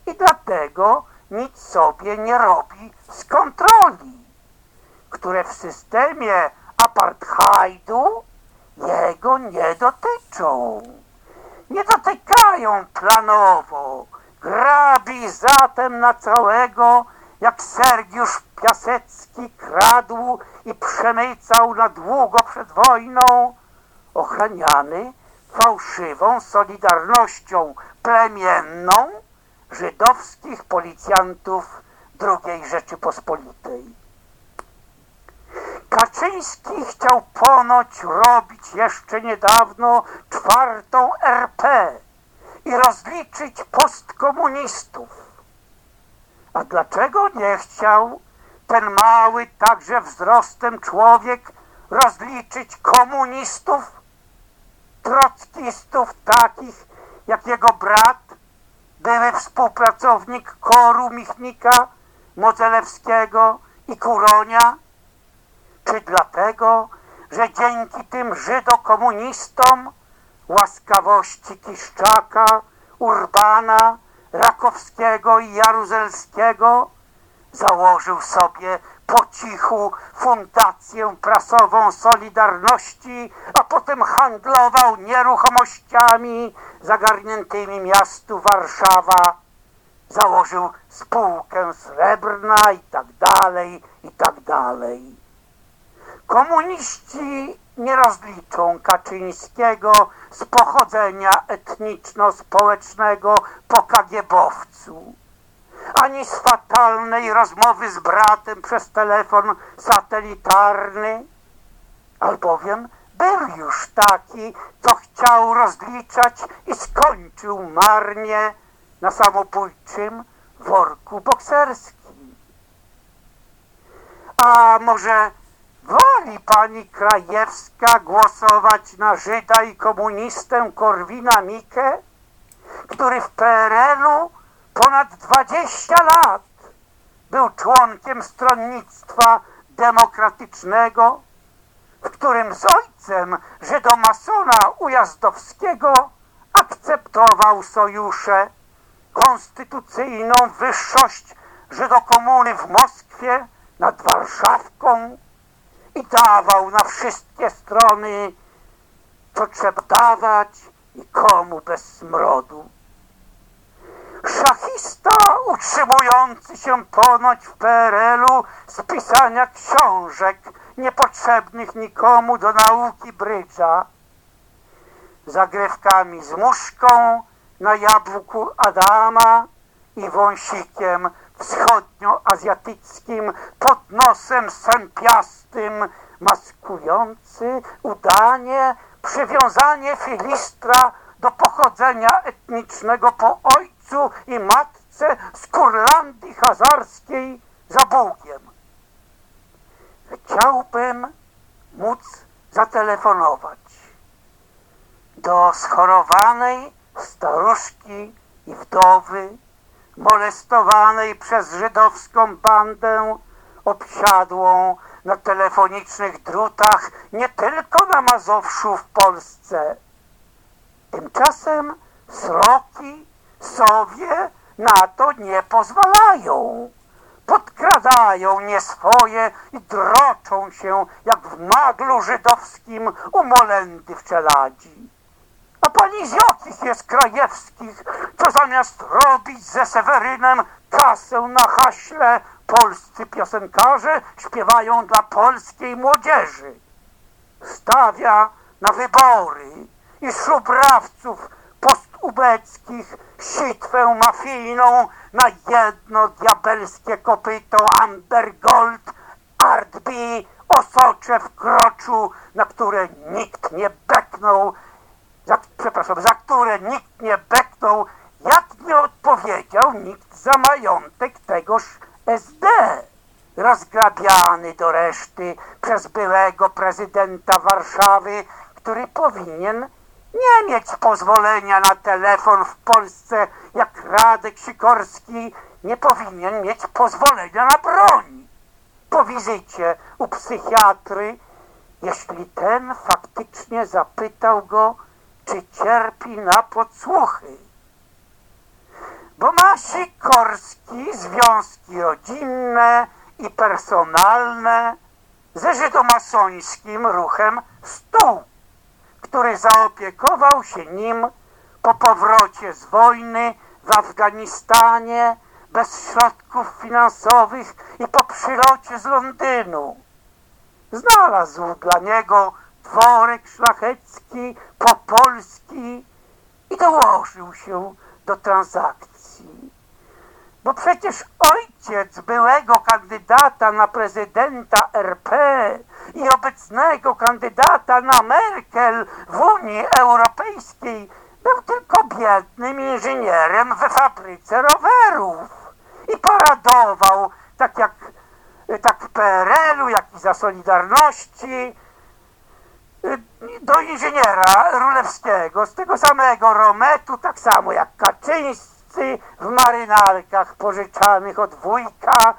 i dlatego nic sobie nie robi z kontroli, które w systemie apartheidu jego nie dotyczą. Nie dotykają planowo, grabi zatem na całego, jak Sergiusz Piasecki kradł i przemycał na długo przed wojną, ochraniany fałszywą solidarnością plemienną żydowskich policjantów II Rzeczypospolitej. Kaczyński chciał ponoć robić jeszcze niedawno czwartą RP i rozliczyć postkomunistów. A dlaczego nie chciał ten mały także wzrostem człowiek rozliczyć komunistów, trockistów takich jak jego brat, były współpracownik Koru Michnika, Modzelewskiego i Kuronia, czy dlatego, że dzięki tym żydokomunistom łaskawości Kiszczaka, Urbana, Rakowskiego i Jaruzelskiego założył sobie po cichu fundację prasową Solidarności, a potem handlował nieruchomościami zagarniętymi miastu Warszawa. Założył spółkę srebrna i tak dalej, i tak dalej. Komuniści nie rozliczą Kaczyńskiego z pochodzenia etniczno-społecznego po kagiebowcu ani z fatalnej rozmowy z bratem przez telefon satelitarny, albowiem był już taki, co chciał rozliczać i skończył marnie na samobójczym worku bokserskim. A może woli pani Krajewska głosować na Żyda i komunistę Korwina Mikke, który w PRL-u ponad 20 lat był członkiem stronnictwa demokratycznego, w którym z ojcem Żydomasona Ujazdowskiego akceptował sojusze, konstytucyjną wyższość Żydokomuny w Moskwie nad Warszawką i dawał na wszystkie strony, co trzeba dawać i komu bez smrodu. Szachista utrzymujący się ponoć w PRL-u z pisania książek niepotrzebnych nikomu do nauki brydża, zagrywkami z muszką na jabłku Adama i wąsikiem wschodnioazjatyckim pod nosem sępiastym, maskujący udanie przywiązanie Filistra do pochodzenia etnicznego po ojcu i matce z Kurlandii Hazarskiej za Bugiem. Chciałbym móc zatelefonować do schorowanej staruszki i wdowy, molestowanej przez żydowską bandę obsiadłą na telefonicznych drutach nie tylko na Mazowszu w Polsce. Tymczasem sroki, sowie na to nie pozwalają. Podkradają nieswoje i droczą się jak w maglu żydowskim u Molendy w Czeladzi. A pani z jakich jest krajewskich, co zamiast robić ze Sewerynem kasę na haśle, polscy piosenkarze śpiewają dla polskiej młodzieży. Stawia na wybory i szubrawców postubeckich sitwę mafijną na jedno diabelskie kopyto Amber Gold, Artby, osocze w kroczu, na które nikt nie beknął, za, przepraszam, za które nikt nie beknął, jak nie odpowiedział nikt za majątek tegoż SD, rozgrabiany do reszty przez byłego prezydenta Warszawy, który powinien nie mieć pozwolenia na telefon w Polsce, jak Radek Sikorski nie powinien mieć pozwolenia na broń. Po wizycie u psychiatry, jeśli ten faktycznie zapytał go, czy cierpi na podsłuchy. Bo ma Sikorski związki rodzinne i personalne ze żydomasońskim ruchem Stół który zaopiekował się nim po powrocie z wojny w Afganistanie bez środków finansowych i po przylocie z Londynu. Znalazł dla niego dworek szlachecki, popolski i dołożył się do transakcji. Bo przecież ojciec byłego kandydata na prezydenta RP i obecnego kandydata na Merkel w Unii Europejskiej był tylko biednym inżynierem we fabryce rowerów i paradował tak jak tak w PRL-u, jak i za Solidarności do inżyniera Rulewskiego z tego samego Rometu, tak samo jak Kaczyńscy w marynarkach pożyczanych od wujka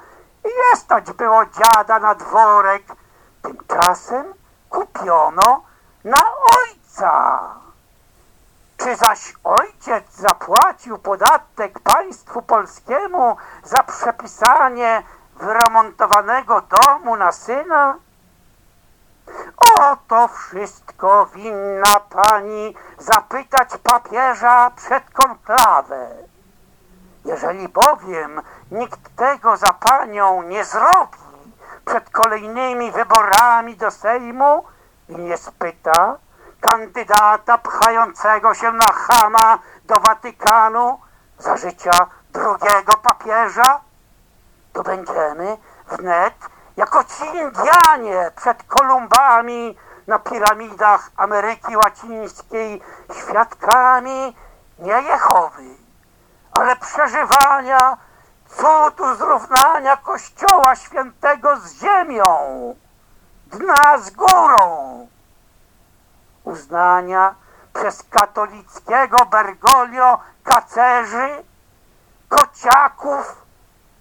i nie stać było dziada na dworek Tymczasem kupiono na ojca. Czy zaś ojciec zapłacił podatek państwu polskiemu za przepisanie wyremontowanego domu na syna? O to wszystko winna pani zapytać papieża przed konklawę. Jeżeli bowiem nikt tego za panią nie zrobi, przed kolejnymi wyborami do Sejmu i nie spyta kandydata pchającego się na chama do Watykanu za życia drugiego papieża, to będziemy wnet jako ci Indianie przed Kolumbami na piramidach Ameryki Łacińskiej świadkami nie Jehowy, ale przeżywania cudu zrównania Kościoła Świętego z ziemią, dna z górą, uznania przez katolickiego Bergoglio kacerzy, kociaków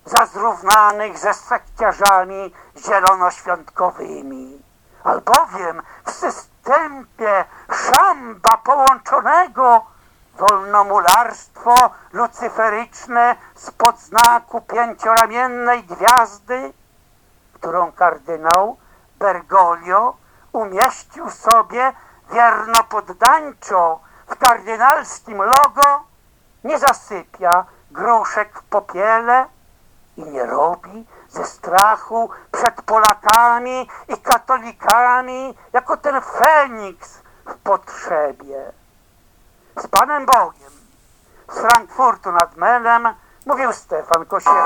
za zrównanych ze sekciarzami zielonoświątkowymi. Albowiem w systemie szamba połączonego wolnomularstwo lucyferyczne spod znaku pięcioramiennej gwiazdy, którą kardynał Bergoglio umieścił sobie wiernopoddańczo w kardynalskim logo, nie zasypia gruszek w popiele i nie robi ze strachu przed Polakami i katolikami jako ten Feniks w potrzebie z Panem Bogiem. Z Frankfurtu nad Menem mówił Stefan Kosiewski.